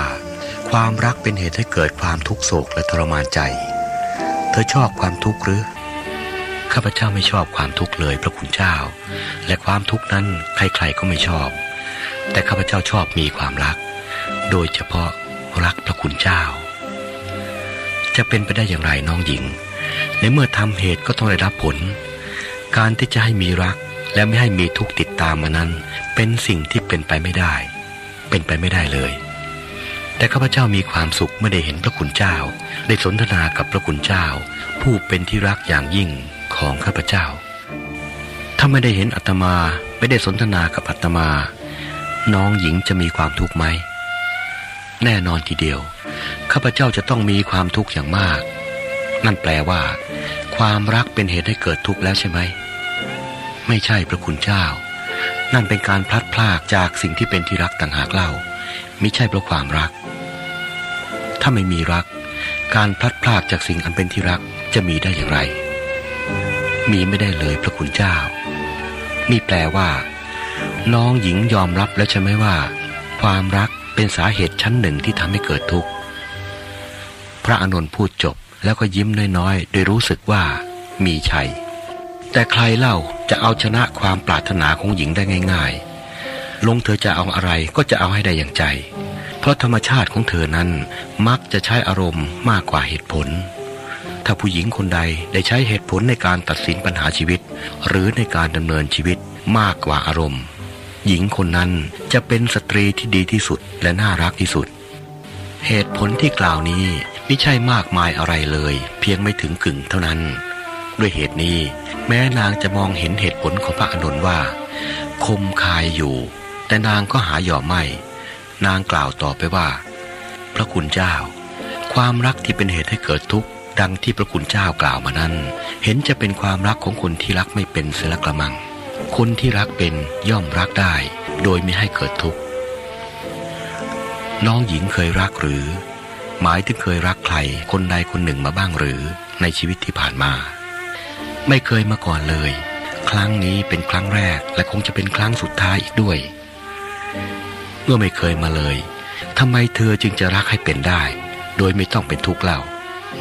ความรักเป็นเหตุให้เกิดความทุกโศกและทรมานใจ เธอชอบความทุกข์หรือข้าพเจ้าไม่ชอบความทุกข์เลยพระคุณเจ้า และความทุกข์นั้นใครๆก็ไม่ชอบ แต่ข้าพเจ้าชอบมีความรัก โดยเฉพาะรักพระคุณเจ้า จะเป็นไปได้อย่างไรน้องหญิง ในเมื่อทำเหตุก็ต้องได้รับผล การที่จะให้มีรักและไม่ให้มีทุกข์ติดตามมานั้น เป็นสิ่งที่เป็นไปไม่ได้ เป็นไปไม่ได้เลย แต่ข้าพเจ้ามีความสุขเมื่อได้เห็นพระคุณเจ้า ได้สนทนากับพระคุณเจ้า ผู้เป็นที่รักอย่างยิ่งของข้าพเจ้า ถ้าไม่ได้เห็นอาตมาไม่ได้สนทนากับอาตมา น้องหญิงจะมีความทุกข์ไหมแน่นอนทีเดียว ข้าพเจ้าจะต้องมีความทุกข์อย่างมาก นั่นแปลว่า ความรักเป็นเหตุให้เกิดทุกข์แล้วใช่ไหม ไม่ใช่พระคุณเจ้า นั่นเป็นการพลัดพรากจากสิ่งที่เป็นที่รักต่างหากเล่ามิใช่เพราะความรัก ถ้าไม่มีรัก การพลัดพรากจากสิ่งอันเป็นที่รักจะมีได้อย่างไร มีไม่ได้เลยพระคุณเจ้า นี่แปลว่า น้องหญิงยอมรับแล้วใช่ไหมว่า ความรักเป็นสาเหตุชั้นหนึ่งที่ทำให้เกิดทุกข์ พระอานนพูดจบ แล้วก็ยิ้มน้อยๆ โดยรู้สึกว่ามีชัย แต่ใครเล่าจะเอาชนะความปรารถนาของหญิงได้ง่าย ๆ ลงเธอจะเอาอะไรก็จะเอาให้ได้อย่างใจ เพราะธรรมชาติของเธอนั้นมักจะใช้อารมณ์มากกว่าเหตุผล ถ้าผู้หญิงคนใดได้ใช้เหตุผลในการตัดสินปัญหาชีวิต หรือในการดำเนินชีวิตมากกว่าอารมณ์ หญิงคนนั้นจะเป็นสตรีที่ดีที่สุดและน่ารักที่สุด เหตุผลที่กล่าวนี้ ไม่ใช่มากมายอะไรเลย เพียงไม่ถึงกึ่งเท่านั้น ด้วยเหตุนี้ แม้นางจะมองเห็นเหตุผลของพระอานนท์ว่า คมคายอยู่ แต่นางก็หาย่อไม่ นางกล่าวต่อไปว่า พระคุณเจ้า ความรักที่เป็นเหตุให้เกิดทุกข์ดังที่พระคุณเจ้ากล่าวมานั้น เห็นจะเป็นความรักของคนที่รักไม่เป็นเสละกระมัง คนที่รักเป็นย่อมรักได้ โดยไม่ให้เกิดทุกข์น้องหญิงเคยรักหรือ หมายถึงเคยรักใครคนใดคนหนึ่งมาบ้างหรือในชีวิตที่ผ่านมา ไม่เคยมาก่อนเลย ครั้งนี้เป็นครั้งแรกและคงจะเป็นครั้งสุดท้ายอีกด้วย เมื่อไม่เคยมาเลยทำไมเธอจึงจะรักให้เป็นได้ โดยไม่ต้องเป็นทุกข์เล่า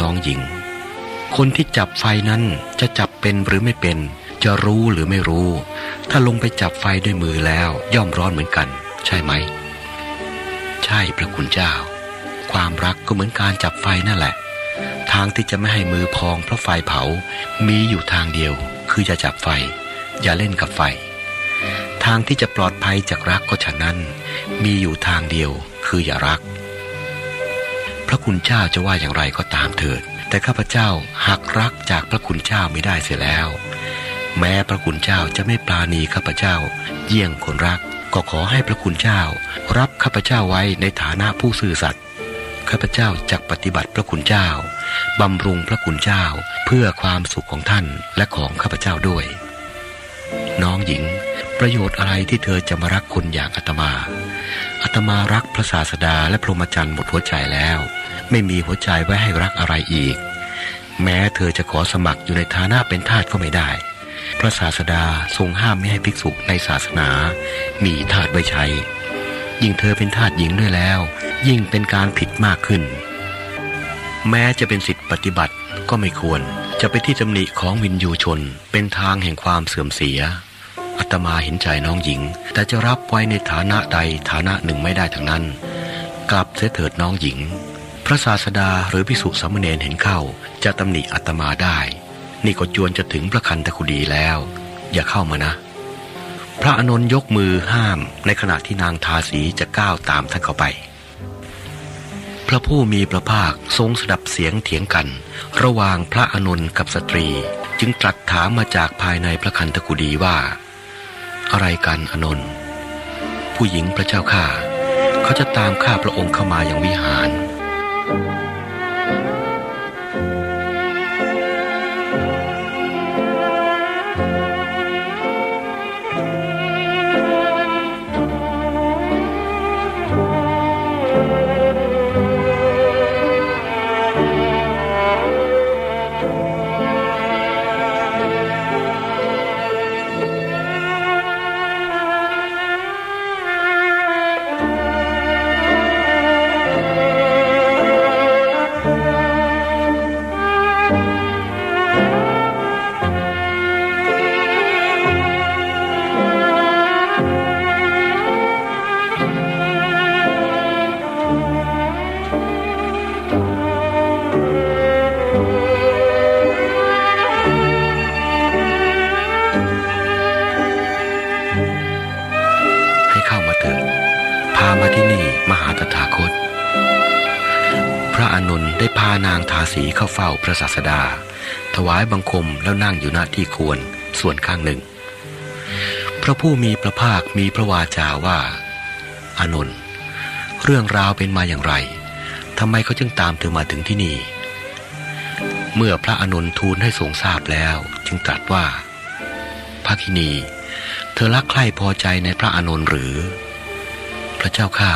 น้องหญิง คนที่จับไฟนั้นจะจับเป็นหรือไม่เป็น จะรู้หรือไม่รู้ ถ้าลงไปจับไฟด้วยมือแล้วย่อมร้อนเหมือนกัน ใช่ไหม ใช่พระคุณเจ้า ความรักก็เหมือนการจับไฟนั่นแหละ ทางที่จะไม่ให้มือพองเพราะไฟเผา มีอยู่ทางเดียว คืออย่าจับไฟ อย่าเล่นกับไฟ ทางที่จะปลอดภัยจากรักก็ฉะนั้น มีอยู่ทางเดียว คืออย่ารัก พระคุณเจ้าจะว่าอย่างไรก็ตามเถิด แต่ข้าพเจ้าหักรักจากพระคุณเจ้าไม่ได้เสียแล้ว แม้พระคุณเจ้าจะไม่ปราณีข้าพเจ้า เยี่ยงคนรักก็ขอให้พระคุณเจ้า รับข้าพเจ้าไว้ในฐานะผู้ซื่อสัตย์ ข้าพเจ้าจักปฏิบัติพระคุณเจ้าบำรุงพระคุณเจ้าเพื่อความสุขของท่านและของข้าพเจ้าด้วย น้องหญิง ประโยชน์อะไรที่เธอจะมารักคนอย่างอาตมา อาตมารักพระศาสดาและพรหมจรรย์หมดหัวใจแล้ว ไม่มีหัวใจไว้ให้รักอะไรอีก แม้เธอจะขอสมัครอยู่ในฐานะเป็นทาสก็ไม่ได้ พระศาสดาทรงห้ามไม่ให้ภิกษุในศาสนา มีทาสไว้ใช้ยิ่งเธอเป็นทาสหญิงด้วยแล้ว ยิ่งเป็นการผิดมากขึ้น แม้จะเป็นสิทธิปฏิบัติก็ไม่ควรจะไปที่ตำหนิของวินยูชนเป็นทางแห่งความเสื่อมเสียอาตมาเห็นใจน้องหญิง แต่จะรับไว้ในฐานะใดฐานะหนึ่งไม่ได้ทั้งนั้น กลับเสียเถิดน้องหญิง พระศาสดาหรือพิสุสามเณรเห็นเข้า จะตำหนิอาตมาได้ นี่ก็จวนจะถึงพระคันตะคุดีแล้ว อย่าเข้ามานะ พระอนนท์ยกมือห้ามในขณะที่นางทาสีจะก้าวตามท่านเข้าไป พระผู้มีพระภาคทรงสดับเสียงเถียงกัน ระหว่างพระอนุนกับสตรี จึงตรัสถามมาจากภายในพระคันตะกุฎีว่า อะไรกันอนนผู้หญิงพระเจ้าข้าเขาจะตามข้าพระองค์เข้ามาอย่างวิหาร ระศาสดา ถวายบังคมแล้วนั่งอยู่หน้าที่ควรส่วนข้างหนึ่ง พระผู้มีพระภาคมีพระวาจาว่า อานนท์เรื่องราวเป็นมาอย่างไรทำไมเขาจึงตามเธอมาถึงที่นี่ เมื่อพระอานนท์ทูลให้ทรงทราบแล้ว จึงตรัสว่าภาคินี เธอรักใคร่พอใจในพระอานนท์หรือ พระเจ้าข้า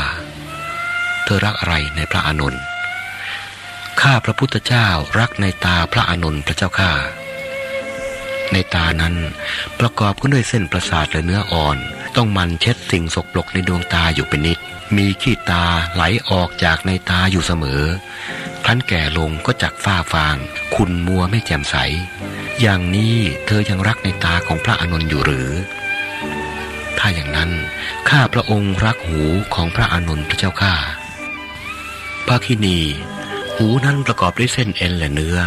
เธอรักอะไรในพระอานนท์ ข้าพระพุทธเจ้ารักในตาพระอานนท์พระเจ้าข้าในตานั้นประกอบขึ้นด้วยเส้นประสาทและเนื้ออ่อน ต้องมันเช็ดสิ่งสกปรกในดวงตาอยู่เป็นนิด มีขี้ตาไหลออกจากในตาอยู่เสมอครั้นแก่ลงก็จักฝ้าฟาง คุณมัวไม่แจ่มใส อย่างนี้เธอยังรักในตาของพระอานนท์อยู่หรือ ถ้าอย่างนั้นข้าพระองค์รักหูของพระอานนท์พระเจ้าข้าภาคินี หูนั้นประกอบด้วยเส้นเอ็นและเนื้อ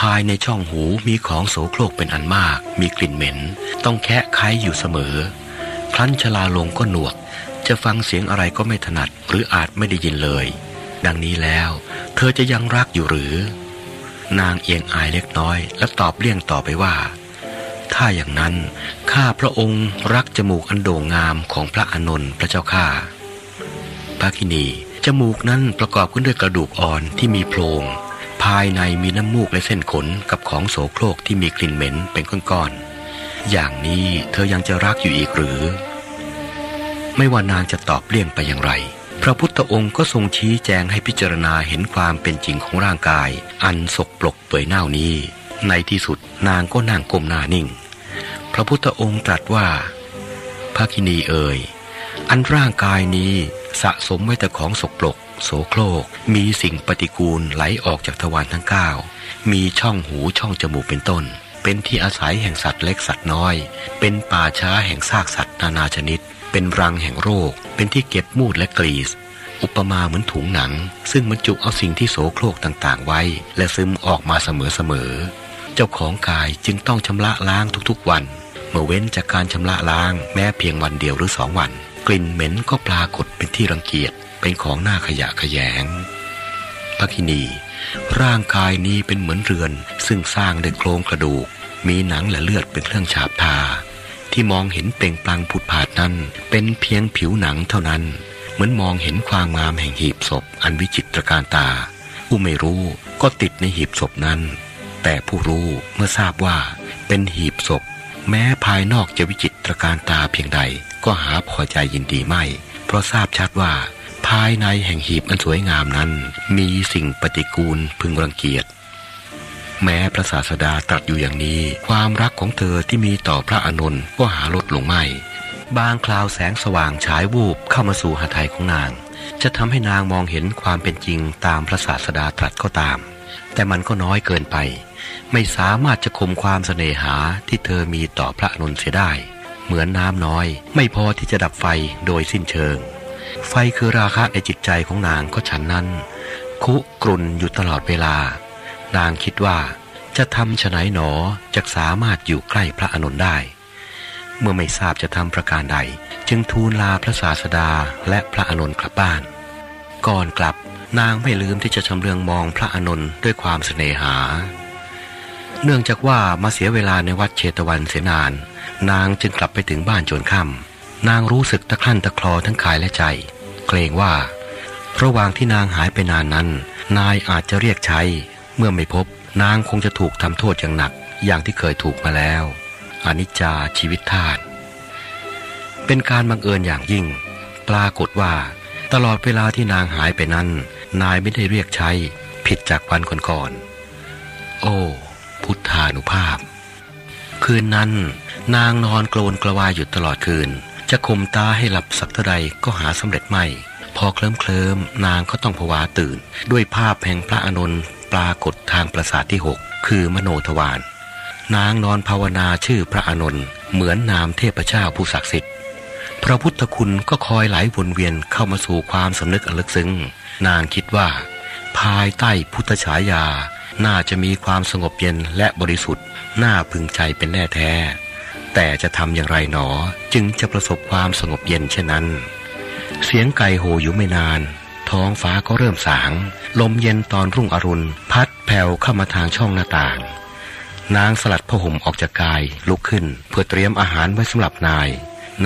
ภายในช่องหูมีของโสโครกเป็นอันมาก มีกลิ่นเหม็น ต้องแคะไข้อยู่เสมอ ครั้นชลาลงก็หนวก จะฟังเสียงอะไรก็ไม่ถนัดหรืออาจไม่ได้ยินเลย ดังนี้แล้ว เธอจะยังรักอยู่หรือ นางเอียงอายเล็กน้อย และตอบเลี่ยงต่อไปว่าถ้าอย่างนั้นข้าพระองค์รักจมูกอันโด่งงามของพระอานนท์พระเจ้าข้าภาคินี จมูกนั้นประกอบขึ้นด้วยกระดูกอ่อนที่มีโพรง ภายในมีน้ำมูกและเส้นขนกับของโสโครกที่มีกลิ่นเหม็นเป็นก้อนๆอย่างนี้เธอยังจะรักอยู่อีกหรือ ไม่ว่านางจะตอบเลี่ยงไปอย่างไร พระพุทธองค์ก็ทรงชี้แจงให้พิจารณาเห็นความเป็นจริงของร่างกาย อันสกปรกเปื่อยเน่านี้ ในที่สุดนางก็นั่งก้มหน้านิ่ง พระพุทธองค์ตรัสว่าพระคินีเอ่ยอันร่างกายนี้ สะสมไว้แต่ของสกปรก โสโครก มีสิ่งปฏิกูลไหลออกจากทวารทั้งเก้ามีช่องหูช่องจมูกเป็นต้น เป็นที่อาศัยแห่งสัตว์เล็กสัตว์น้อย เป็นป่าช้าแห่งซากสัตว์นานาชนิด เป็นรังแห่งโรค เป็นที่เก็บมูดและกรีสอุปมาเหมือนถุงหนัง ซึ่งบรรจุเอาสิ่งที่โสโครกต่างๆ ไว้ และซึมออกมาเสมอๆ เจ้าของกายจึงต้องชำระล้างทุกๆวัน เมื่อเว้นจากการชำระล้างแม้เพียงวันเดียวหรือสองวัน กลิ่นเหม็นก็ปรากฏเป็นที่รังเกียจเป็นของหน้าขยะขยงพระคินีร่างกายนี้เป็นเหมือนเรือน ซึ่งสร้างด้วยโครงกระดูก มีหนังและเลือดเป็นเครื่องฉาบทา ที่มองเห็นเปล่งปลังผุดผาดนั้น เป็นเพียงผิวหนังเท่านั้น เหมือนมองเห็นความงามแห่งหีบศพ อันวิจิตรการตา ผู้ไม่รู้ก็ติดในหีบศพนั้น แต่ผู้รู้เมื่อทราบว่าเป็นหีบศพ แม้ภายนอกจะวิจิตรการตาเพียงใด ก็หาพอใจยินดีไม่ เพราะทราบชัดว่า ภายในแห่งหีบอันสวยงามนั้น มีสิ่งปฏิกูลพึงรังเกียจ แม้พระศาสดาตรัสอยู่อย่างนี้ ความรักของเธอที่มีต่อพระอนุนก็หาลดลงไม่ บางคราวแสงสว่างฉายวูบเข้ามาสู่หทัยของนาง จะทำให้นางมองเห็นความเป็นจริงตามพระศาสดาตรัสก็ตาม แต่มันก็น้อยเกินไป ไม่สามารถจะข่มความเสน่หาที่เธอมีต่อพระอนุนเสียได้ เหมือนน้ำน้อย ไม่พอที่จะดับไฟโดยสิ้นเชิง ไฟคือราคะในจิตใจของนางก็ฉันนั้น คุกรุนอยู่ตลอดเวลา นางคิดว่าจะทำฉไหนหนอจะสามารถอยู่ใกล้พระอนุนได้ เมื่อไม่ทราบจะทำประการใด จึงทูลลาพระศาสดาและพระอนุนกลับบ้าน ก่อนกลับนางไม่ลืมที่จะชำเลืองมองพระอนุนด้วยความเสน่หา เนื่องจากว่ามาเสียเวลาในวัดเชตวันเสนาน นางจึงกลับไปถึงบ้านจนค่ำนางรู้สึกตะคลั่นตะคลอทั้งกายและใจ เกรงว่าระหว่างที่นางหายไปนานนั้น นายอาจจะเรียกใช้ เมื่อไม่พบนางคงจะถูกทำโทษอย่างหนัก อย่างที่เคยถูกมาแล้วอนิจจาชีวิตทาตเป็นการบังเอิญอย่างยิ่ง ปรากฏว่า ตลอดเวลาที่นางหายไปนั้น นายไม่ได้เรียกใช้ ผิดจากวันก่อนๆโอ้ พุทธานุภาพ คืนนั้น นางนอนโกลนกระวายอยู่ตลอดคืน จะข่มตาให้หลับสักเท่าใดก็หาสำเร็จไม่ พอเคลิ้มเคลิมนางก็ต้องผวาตื่น ด้วยภาพแห่งพระอนุนปรากฏทางประสาทที่หกคือมโนทวารนางนอนภาวนาชื่อพระอนุนเหมือนนามเทพเจ้าผู้ศักดิ์สิทธิ์พระพุทธคุณก็คอยไหลวนเวียนเข้ามาสู่ความสำนึกอันลึกซึ้ง นางคิดว่า ภายใต้พุทธฉายา น่าจะมีความสงบเย็นและบริสุทธิ์ น่าพึงใจเป็นแน่แท้ แต่จะทำอย่างไรหนอจึงจะประสบความสงบเย็นเช่นนั้น เสียงไก่โหอยู่ไม่นาน ท้องฟ้าก็เริ่มสาง ลมเย็นตอนรุ่งอรุณ พัดแผ่วเข้ามาทางช่องหน้าต่าง นางสลัดผ้าห่มออกจากกายลุกขึ้น เพื่อเตรียมอาหารไว้สำหรับนาย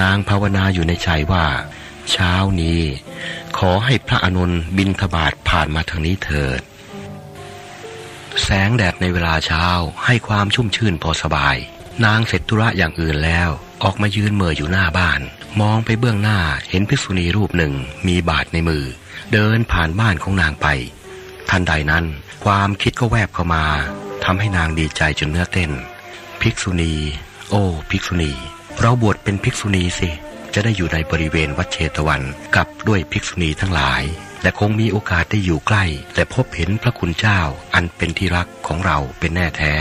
นางภาวนาอยู่ในใจว่า เช้านี้ ขอให้พระอนุนบินทบาทผ่านมาทางนี้เถิดแสงแดดในเวลาเช้าให้ความชุ่มชื่นพอสบาย นางเสร็จธุระอย่างอื่นแล้ว ออกมายืนเมื่ออยู่หน้าบ้าน มองไปเบื้องหน้าเห็นภิกษุณีรูปหนึ่งมีบาทในมือ เดินผ่านบ้านของนางไปทันใดนั้น ความคิดก็แวบเข้ามาทำให้นางดีใจจนเนื้อเต้น ภิกษุณี โอ้ภิกษุณี เราบวชเป็นภิกษุณีสิ จะได้อยู่ในบริเวณวัดเชตวันกับด้วยภิกษุณีทั้งหลาย และคงมีโอกาสได้อยู่ใกล้ และพบเห็นพระคุณเจ้าอันเป็นที่รักของเราเป็นแน่แท้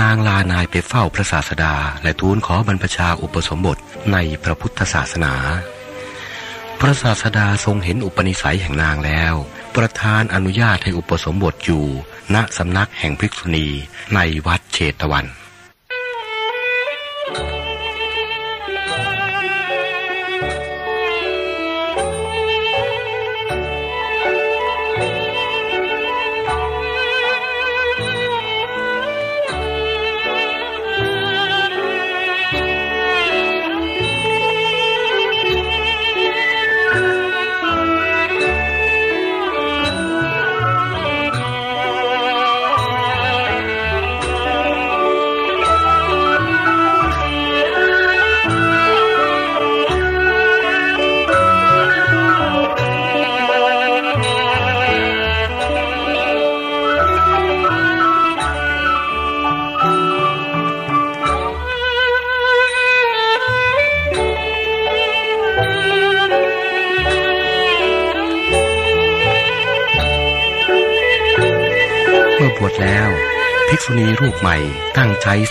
นางลานายไปเฝ้าพระศาสดา และทูลขอบรรพชาอุปสมบทในพระพุทธศาสนา พระศาสดาทรงเห็นอุปนิสัยแห่งนางแล้ว ประทานอนุญาตให้อุปสมบทอยู่ ณสำนักแห่งภิกษุณีในวัดเชตวัน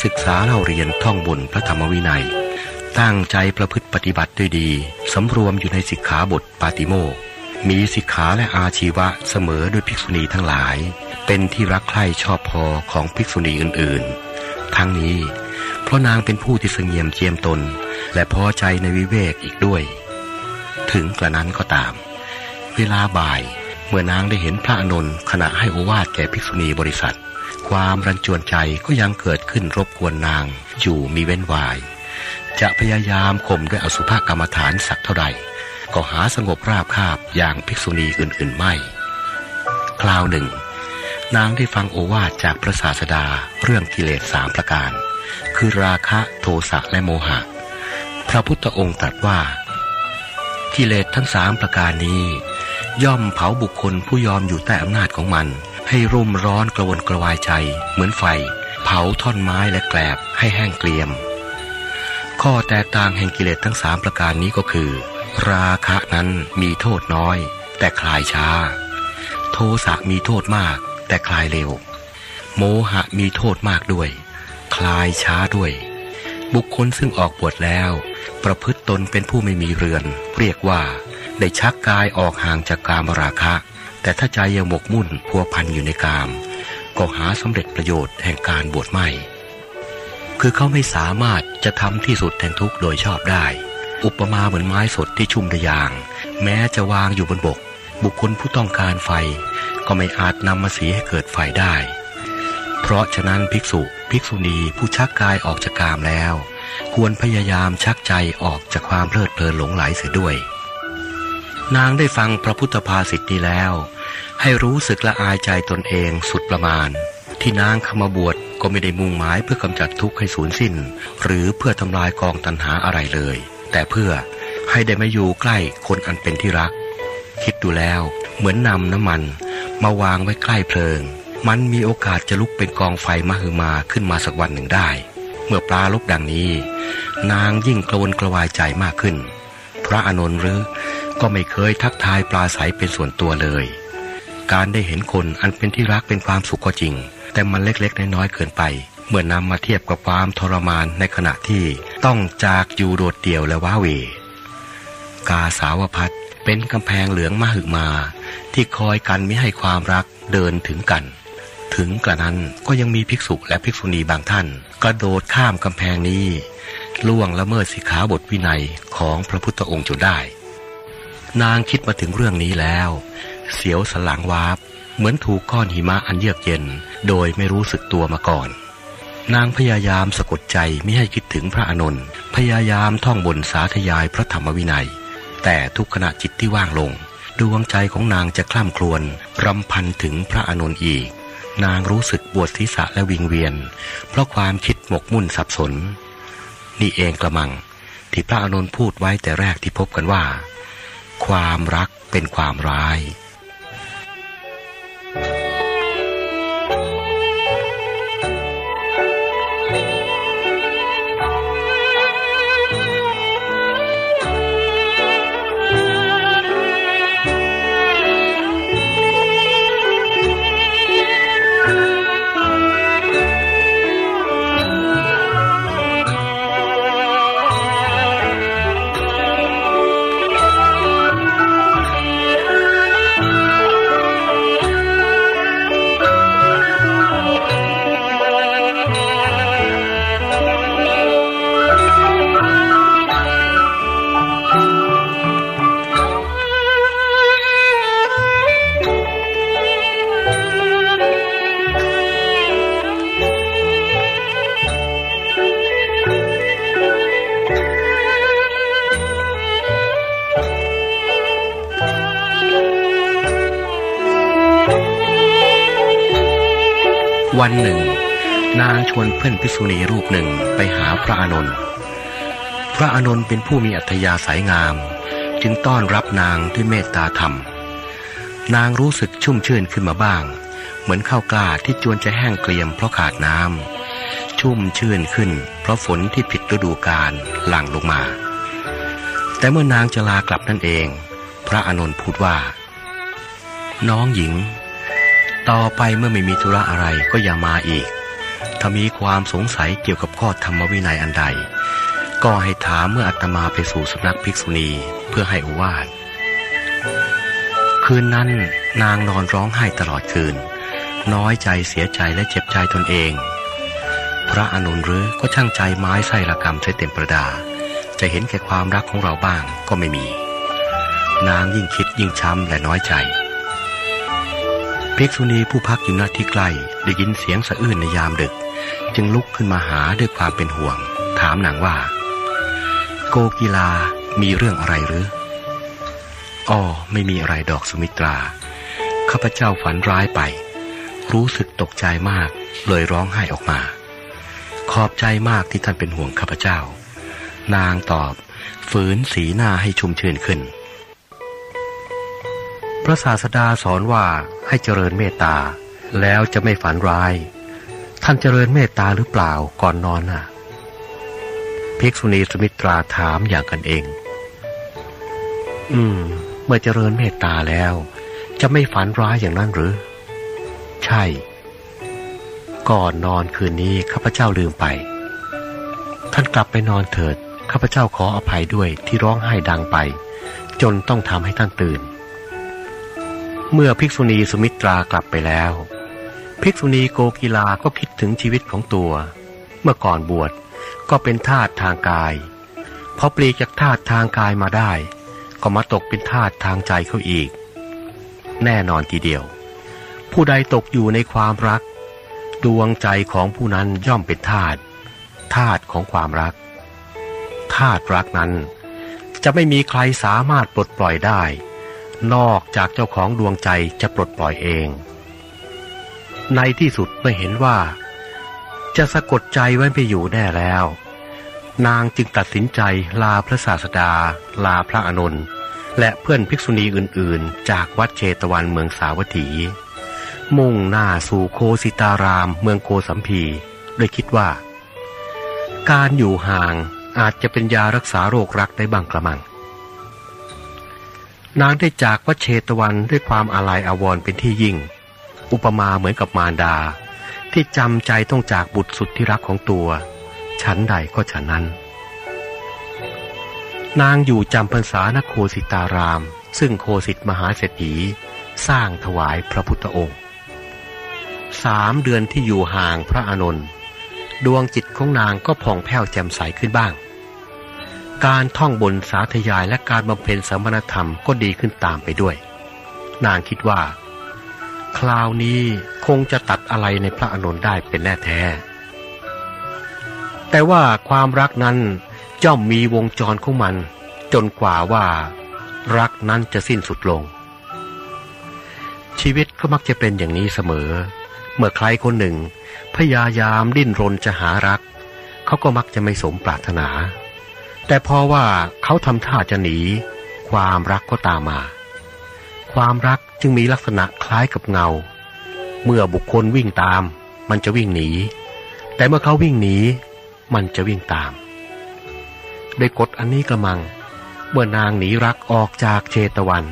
ศึกษาเล่าเรียนท่องบนพระธรรมวินัย ตั้งใจประพฤติปฏิบัติด้วยดี สำรวมอยู่ในสิกขาบทปาติโมกมีสิกขาและอาชีวะเสมอด้วยภิกษุณีทั้งหลาย เป็นที่รักใคร่ชอบพอของภิกษุณีอื่นๆ ทั้งนี้ เพราะนางเป็นผู้ที่เสงี่ยมเจียมตน และพอใจในวิเวกอีกด้วย ถึงกระนั้นก็ตาม เวลาบ่าย เมื่อนางได้เห็นพระอนุนขณะให้โอวาทแก่ภิกษุณีบริษัท ความรันจวนใจก็ยังเกิดขึ้นรบกวนนาง อยู่มีเว้นวาย จะพยายามข่มด้วยอสุภกรรมฐานสักเท่าใดก็หาสงบราบคาบอย่างภิกษุณีอื่นๆไม่ คราวหนึ่ง นางได้ฟังโอวาทจากพระศาสดาเรื่องกิเลสสามประการ คือราคะโทสะและโมหะ พระพุทธองค์ตรัสว่า กิเลสทั้งสามประการนี้ ย่อมเผาบุคคลผู้ยอมอยู่ใต้อำนาจของมัน ให้รุ่มร้อนกระวนกระวายใจ เหมือนไฟ เผาท่อนไม้และแกลบให้แห้งเกลียม ข้อแตกต่างแห่งกิเลสทั้งสามประการนี้ก็คือ ราคะนั้นมีโทษน้อย แต่คลายช้า โทสะมีโทษมาก แต่คลายเร็ว โมหะมีโทษมากด้วย คลายช้าด้วย บุคคลซึ่งออกบวชแล้ว ประพฤติตนเป็นผู้ไม่มีเรือน เรียกว่าได้ชักกายออกห่างจากกามราคะ แต่ถ้าใจยังหมกมุ่นพัวพันอยู่ในกาม ก็หาสำเร็จประโยชน์แห่งการบวชไม่ คือเขาไม่สามารถจะทำที่สุดแห่งทุกข์โดยชอบได้ อุปมาเหมือนไม้สดที่ชุ่มด้วยยาง แม้จะวางอยู่บนบก บุคคลผู้ต้องการไฟ ก็ไม่อาจนำมาสีให้เกิดไฟได้ เพราะฉะนั้นภิกษุภิกษุณีผู้ชักกายออกจากกามแล้ว ควรพยายามชักใจออกจากความเพลิดเพลินหลงไหลเสียด้วย นางได้ฟังพระพุทธภาษิตนี้แล้ว ให้รู้สึกละอายใจตนเองสุดประมาณ ที่นางขมาบวชก็ไม่ได้มุ่งหมายเพื่อกำจัดทุกข์ให้สูญสิ้น หรือเพื่อทำลายกองตัณหาอะไรเลย แต่เพื่อให้ได้มาอยู่ใกล้คนอันเป็นที่รัก คิดดูแล้วเหมือนนำน้ำมัน มาวางไว้ใกล้เพลิง มันมีโอกาสจะลุกเป็นกองไฟมหึมาขึ้นมาสักวันหนึ่งได้ เมื่อปลาลบดังนี้ นางยิ่งกระวนกระวายใจมากขึ้น พระอานนท์หรือก็ไม่เคยทักทายปลาใสเป็นส่วนตัวเลย การได้เห็นคนอันเป็นที่รักเป็นความสุขก็จริง แต่มันเล็กๆน้อยๆเกินไป เมื่อนำมาเทียบกับความทรมานในขณะที่ต้องจากอยู่โดดเดี่ยวและว้าเว กาสาวพัดเป็นกำแพงเหลืองมหึมา ที่คอยกันไม่ให้ความรักเดินถึงกัน ถึงกระนั้นก็ยังมีภิกษุและภิกษุณีบางท่าน กระโดดข้ามกำแพงนี้ ล่วงละเมิดสิกขาบทวินัยของพระพุทธองค์จนได้ นางคิดมาถึงเรื่องนี้แล้ว เสียวสลังวาบ เหมือนถูกก้อนหิมะอันเยือกเย็น โดยไม่รู้สึกตัวมาก่อน นางพยายามสะกดใจไม่ให้คิดถึงพระอานนท์พยายามท่องบนสาธยายพระธรรมวินัย แต่ทุกขณะจิตที่ว่างลง ดวงใจของนางจะคล่ำครวญรำพันถึงพระอานนท์อีก นางรู้สึกปวดทิศะและวิงเวียน เพราะความคิดหมกมุ่นสับสน นี่เองกระมังที่พระอานนท์พูดไว้แต่แรกที่พบกันว่า ความรักเป็นความร้าย วันหนึ่ง นางชวนเพื่อนภิษุณีรูปหนึ่งไปหาพระอานนท์พระอานนท์เป็นผู้มีอัธยาศัยงาม จึงต้อนรับนางด้วยเมตตาธรรม นางรู้สึกชุ่มชื่นขึ้นมาบ้าง เหมือนข้าวกล้าที่จวนจะแห้งเกรียมเพราะขาดน้ำชุ่มชื่นขึ้น เพราะฝนที่ผิดฤดูกาลหลั่งลงมา แต่เมื่อนางจะลากลับนั่นเอง พระอานนท์พูดว่า น้องหญิง ต่อไปเมื่อไม่มีธุระอะไรก็อย่ามาอีก ถ้ามีความสงสัยเกี่ยวกับข้อธรรมวินัยอันใด ก็ให้ถามเมื่ออาตมาไปสู่สำนักภิกษุณีเพื่อให้อวาดคืนนั้นนางนอนร้องไห้ตลอดคืน น้อยใจเสียใจและเจ็บใจตนเอง พระอนุนรือก็ช่างใจไม้ไส้ละกรรมใช้เต็มประดา จะเห็นแก่ความรักของเราบ้างก็ไม่มี นางยิ่งคิดยิ่งช้ำและน้อยใจ ภิกษุณีผู้พักอยู่ณที่ใกล้ได้ยินเสียงสะอื้นในยามดึก จึงลุกขึ้นมาหาด้วยความเป็นห่วง ถามนางว่า โกกีลามีเรื่องอะไรหรืออ๋อไม่มีอะไรดอกสุมิตรา ข้าพเจ้าฝันร้ายไป รู้สึกตกใจมาก เลยร้องไห้ออกมา ขอบใจมากที่ท่านเป็นห่วงข้าพเจ้า นางตอบ ฝืนสีหน้าให้ชุ่มชื่นขึ้น พระศาสดาสอนว่าให้เจริญเมตตา แล้วจะไม่ฝันร้าย ท่านเจริญเมตตาหรือเปล่าก่อนนอนน่ะ ภิกษุณีสมิตราถามอย่างกันเอง อืม เมื่อเจริญเมตตาแล้ว จะไม่ฝันร้ายอย่างนั้นหรือ ใช่ ก่อนนอนคืนนี้ข้าพเจ้าลืมไป ท่านกลับไปนอนเถิดข้าพเจ้าขออภัยด้วยที่ร้องไห้ดังไป จนต้องทำให้ท่านตื่น เมื่อภิกษุณีสุมิตรากลับไปแล้ว ภิกษุณีโกกีลาก็คิดถึงชีวิตของตัว เมื่อก่อนบวชก็เป็นทาตทางกาย พอปลีกจากทาตทางกายมาได้ ก็มาตกเป็นทาตทางใจเขาอีก แน่นอนทีเดียว ผู้ใดตกอยู่ในความรัก ดวงใจของผู้นั้นย่อมเป็นทาตทาตของความรักทาตรักนั้น จะไม่มีใครสามารถปลดปล่อยได้ นอกจากเจ้าของดวงใจจะปลดปล่อยเอง ในที่สุดเมื่อเห็นว่า จะสะกดใจไว้ไปอยู่แน่แล้ว นางจึงตัดสินใจลาพระศาสดา ลาพระอนุนและเพื่อนภิกษุณีอื่นๆ จากวัดเชตวันเมืองสาวัตถี มุ่งหน้าสู่โคสิตารามเมืองโกสัมพีโดยคิดว่า การอยู่ห่างอาจจะเป็นยารักษาโรครักได้บางกระมัง นางได้จากวัดเชตวันด้วยความอาลัยอาวรณ์เป็นที่ยิ่ง อุปมาเหมือนกับมารดา ที่จำใจต้องจากบุตรสุดที่รักของตัว ฉันใดก็ฉันนั้น นางอยู่จำพรรษานโคสิตาราม ซึ่งโคสิตมหาเศรษฐีสร้างถวายพระพุทธองค์สามเดือนที่อยู่ห่างพระอานนท์ดวงจิตของนางก็ผ่องแผ้วแจ่มใสขึ้นบ้าง การท่องบนสาธยายและการบำเพ็ญสมณธรรมก็ดีขึ้นตามไปด้วย นางคิดว่า คราวนี้คงจะตัดอะไรในพระอนุนได้เป็นแน่แท้ แต่ว่าความรักนั้นย่อมมีวงจรของมัน จนกว่าว่ารักนั้นจะสิ้นสุดลง ชีวิตก็มักจะเป็นอย่างนี้เสมอ เมื่อใครคนหนึ่ง พยายามดิ้นรนจะหารัก เขาก็มักจะไม่สมปรารถนา แต่พอว่าเขาทำท่าจะหนี ความรักก็ตามมา ความรักจึงมีลักษณะคล้ายกับเงา เมื่อบุคคลวิ่งตาม มันจะวิ่งหนี แต่เมื่อเขาวิ่งหนี มันจะวิ่งตามได้กฎอันนี้กระมัง เมื่อนางหนีรักออกจากเชตวัน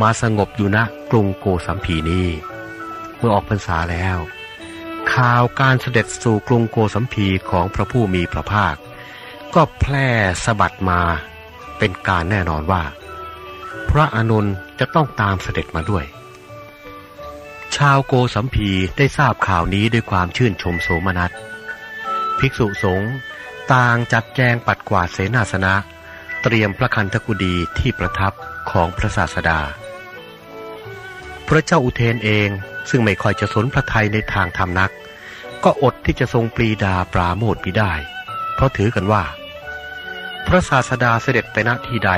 มาสงบอยู่ณกรุงโกสัมพีนี้ เมื่อออกพรรษาแล้ว ข่าวการเสด็จสู่กรุงโกสัมพีของพระผู้มีพระภาค ก็แพร่สะบัดมาเป็นการแน่นอนว่า พระอนุนจะต้องตามเสด็จมาด้วย ชาวโกสัมพีได้ทราบข่าวนี้ด้วยความชื่นชมโสมนัส ภิกษุสงฆ์ต่างจัดแจงปัดกวาดเสนาสนะ เตรียมพระคันธกุดีที่ประทับของพระศาสดา พระเจ้าอุเทนเองซึ่งไม่ค่อยจะสนพระไทยในทางธรรมนัก ก็อดที่จะทรงปรีดาปราโมทไม่ได้ เพราะถือกันว่า พระศาสดาเสด็จไปณที่ใด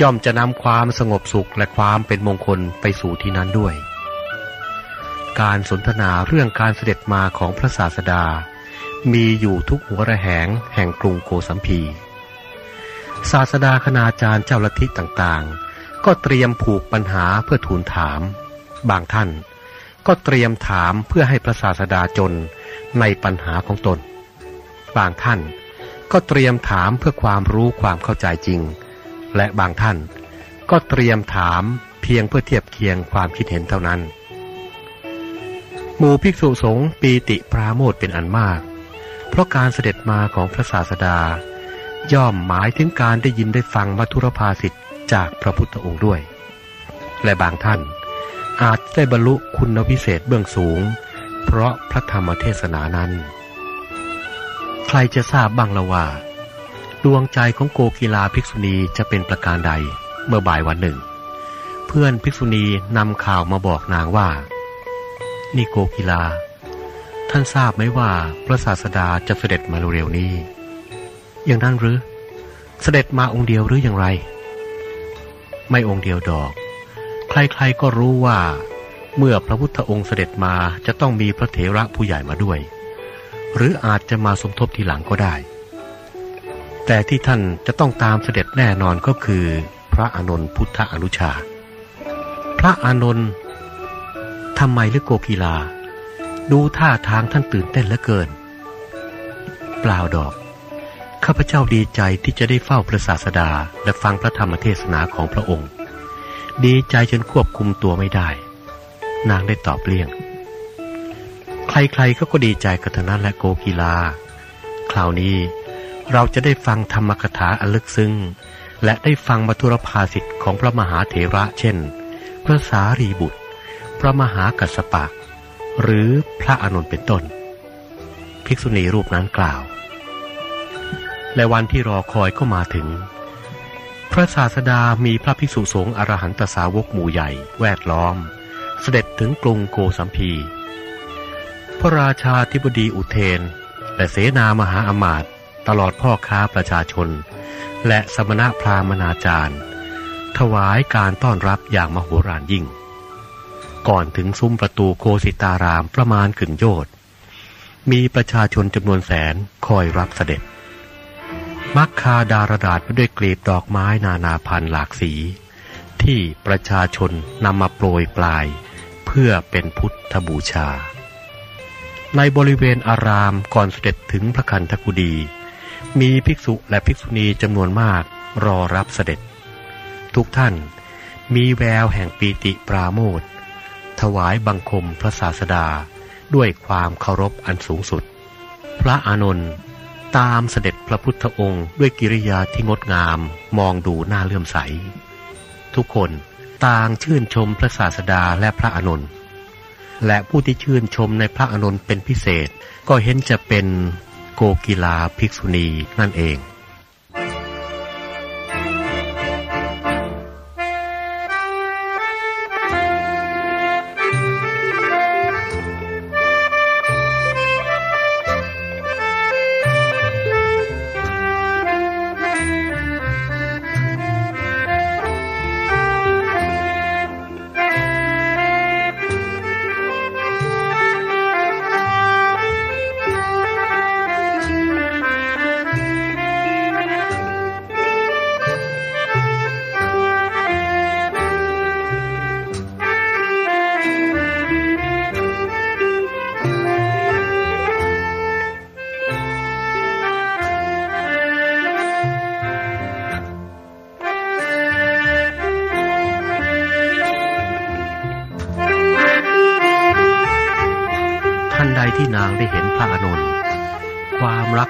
ย่อมจะนำความสงบสุขและความเป็นมงคลไปสู่ที่นั้นด้วย การสนทนาเรื่องการเสด็จมาของพระศาสดา มีอยู่ทุกหัวระแหงแห่งกรุงโกสัมพี ศาสดาคณาจารย์เจ้าลัทธิต่างๆ ก็เตรียมผูกปัญหาเพื่อทูลถาม บางท่านก็เตรียมถามเพื่อให้พระศาสดาจนในปัญหาของตน บางท่าน ก็เตรียมถามเพื่อความรู้ความเข้าใจจริง และบางท่าน ก็เตรียมถามเพียงเพื่อเทียบเคียงความคิดเห็นเท่านั้น หมู่ภิกษุสงฆ์ปีติปราโมทเป็นอันมาก เพราะการเสด็จมาของพระศาสดา ย่อมหมายถึงการได้ยินได้ฟังมัทุรภาสิทธิ์จากพระพุทธองค์ด้วย และบางท่าน อาจได้บรรลุคุณวิเศษเบื้องสูง เพราะพระธรรมเทศนานั้น ใครจะทราบบ้างละว่า ดวงใจของโกกีลาภิกษุณีจะเป็นประการใดเมื่อบ่ายวันหนึ่ง เพื่อนภิกษุณีนำข่าวมาบอกนางว่า นี่โกกีลา ท่านทราบไหมว่าพระศาสดาจะเสด็จมาเร็วๆนี้ อย่างนั้นหรือ เสด็จมาองค์เดียวหรืออย่างไร ไม่องค์เดียวดอก ใครๆก็รู้ว่า เมื่อพระพุทธองค์เสด็จมาจะต้องมีพระเถระผู้ใหญ่มาด้วย หรืออาจจะมาสมทบทีหลังก็ได้ แต่ที่ท่านจะต้องตามเสด็จแน่นอนก็คือ พระอานนท์พุทธอนุชา พระอานนท์ทำไมหรือโกกีลา ดูท่าทางท่านตื่นเต้นเหลือเกิน เปล่าดอกข้าพเจ้าดีใจที่จะได้เฝ้าพระศาสดาและฟังพระธรรมเทศนาของพระองค์ ดีใจจนควบคุมตัวไม่ได้ นางได้ตอบเลี่ยง ใครๆก็ก็ดีใจกับทนั้นและโกกีลาคราวนี้เราจะได้ฟังธรรมกถาอันลึกซึ้ง และได้ฟังมัทุรภาสิทธิ์ของพระมหาเถระเช่น พระสารีบุตร พระมหากัสสปะ หรือพระอานนท์เป็นต้น ภิกษุณีรูปนั้นกล่าว และวันที่รอคอยก็มาถึง พระศาสดามีพระภิกษุสงฆ์อรหันตสาวกหมู่ใหญ่แวดล้อม เสด็จถึงกรุงโกสัมพี พระราชาธิบดีอุเทน และเสนามหาอมาตย์ตลอดพ่อค้าประชาชน และสมณะพราหมณาจารย์ ถวายการต้อนรับอย่างมโหฬารยิ่ง ก่อนถึงซุ้มประตูโคสิตารามประมาณกึ่งโยชน์มีประชาชนจำนวนแสนคอยรับเสด็จ มักคาดารดาษไปด้วยกลีบดอกไม้นานาพันหลากสี ที่ประชาชนนำมาโปรยปลาย เพื่อเป็นพุทธบูชา ในบริเวณอารามก่อนเสด็จถึงพระคันธกุดี มีภิกษุและภิกษุณีจำนวนมากรอรับเสด็จ ทุกท่านมีแววแห่งปีติปราโมทถวายบังคมพระศาสดาด้วยความเคารพอันสูงสุด พระอานนท์ตามเสด็จพระพุทธองค์ด้วยกิริยาที่งดงามมองดูน่าเลื่อมใส ทุกคนต่างชื่นชมพระศาสดาและพระอานนท์ และผู้ที่ชื่นชมในพระอานนท์เป็นพิเศษ ก็เห็นจะเป็นโกกีลาภิกษุณีนั่นเอง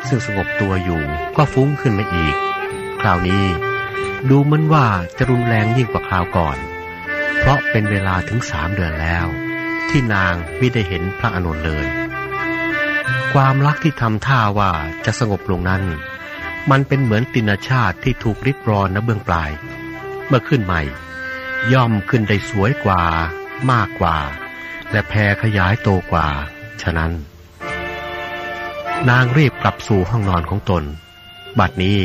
ซึ่งสงบตัวอยู่ก็ฟุ้งขึ้นมาอีก คราวนี้ ดูเหมือนว่าจะรุนแรงยิ่งกว่าคราวก่อน เพราะเป็นเวลาถึงสามเดือนแล้ว ที่นางไม่ได้เห็นพระอานนเลย ความรักที่ทำท่าว่าจะสงบลงนั้น มันเป็นเหมือนตินาชาติที่ถูกริบรอนณเบื้องปลาย เมื่อขึ้นใหม่ ย่อมขึ้นได้สวยกว่า มากกว่า และแผ่ขยายโตกว่า ฉะนั้น นางรีบกลับสู่ห้องนอนของตน บัดนี้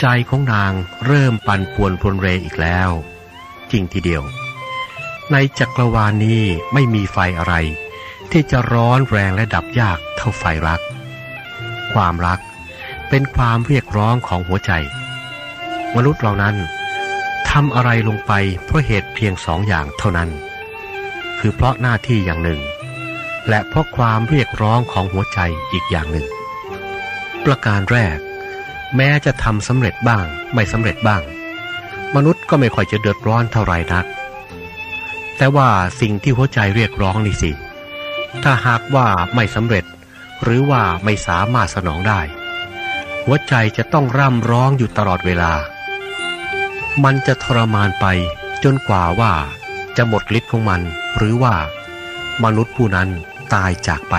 ใจของนางเริ่มปั่นป่วนพลเรอีกแล้ว จริงทีเดียว ในจักรวาลนี้ไม่มีไฟอะไร ที่จะร้อนแรงและดับยากเท่าไฟรัก ความรักเป็นความเรียกร้องของหัวใจ มนุษย์เรานั้นทำอะไรลงไปเพราะเหตุเพียงสองอย่างเท่านั้น คือเพราะหน้าที่อย่างหนึ่ง และเพราะความเรียกร้องของหัวใจอีกอย่างหนึ่ง ประการแรก แม้จะทำสำเร็จบ้าง ไม่สำเร็จบ้าง มนุษย์ก็ไม่ค่อยจะเดือดร้อนเท่าไรนัก แต่ว่าสิ่งที่หัวใจเรียกร้องนี่สิ ถ้าหากว่าไม่สำเร็จ หรือว่าไม่สามารถสนองได้ หัวใจจะต้องร่ำร้องอยู่ตลอดเวลา มันจะทรมานไปจนกว่าว่าจะหมดฤทธิ์ของมัน หรือว่ามนุษย์ผู้นั้น ตายจากไป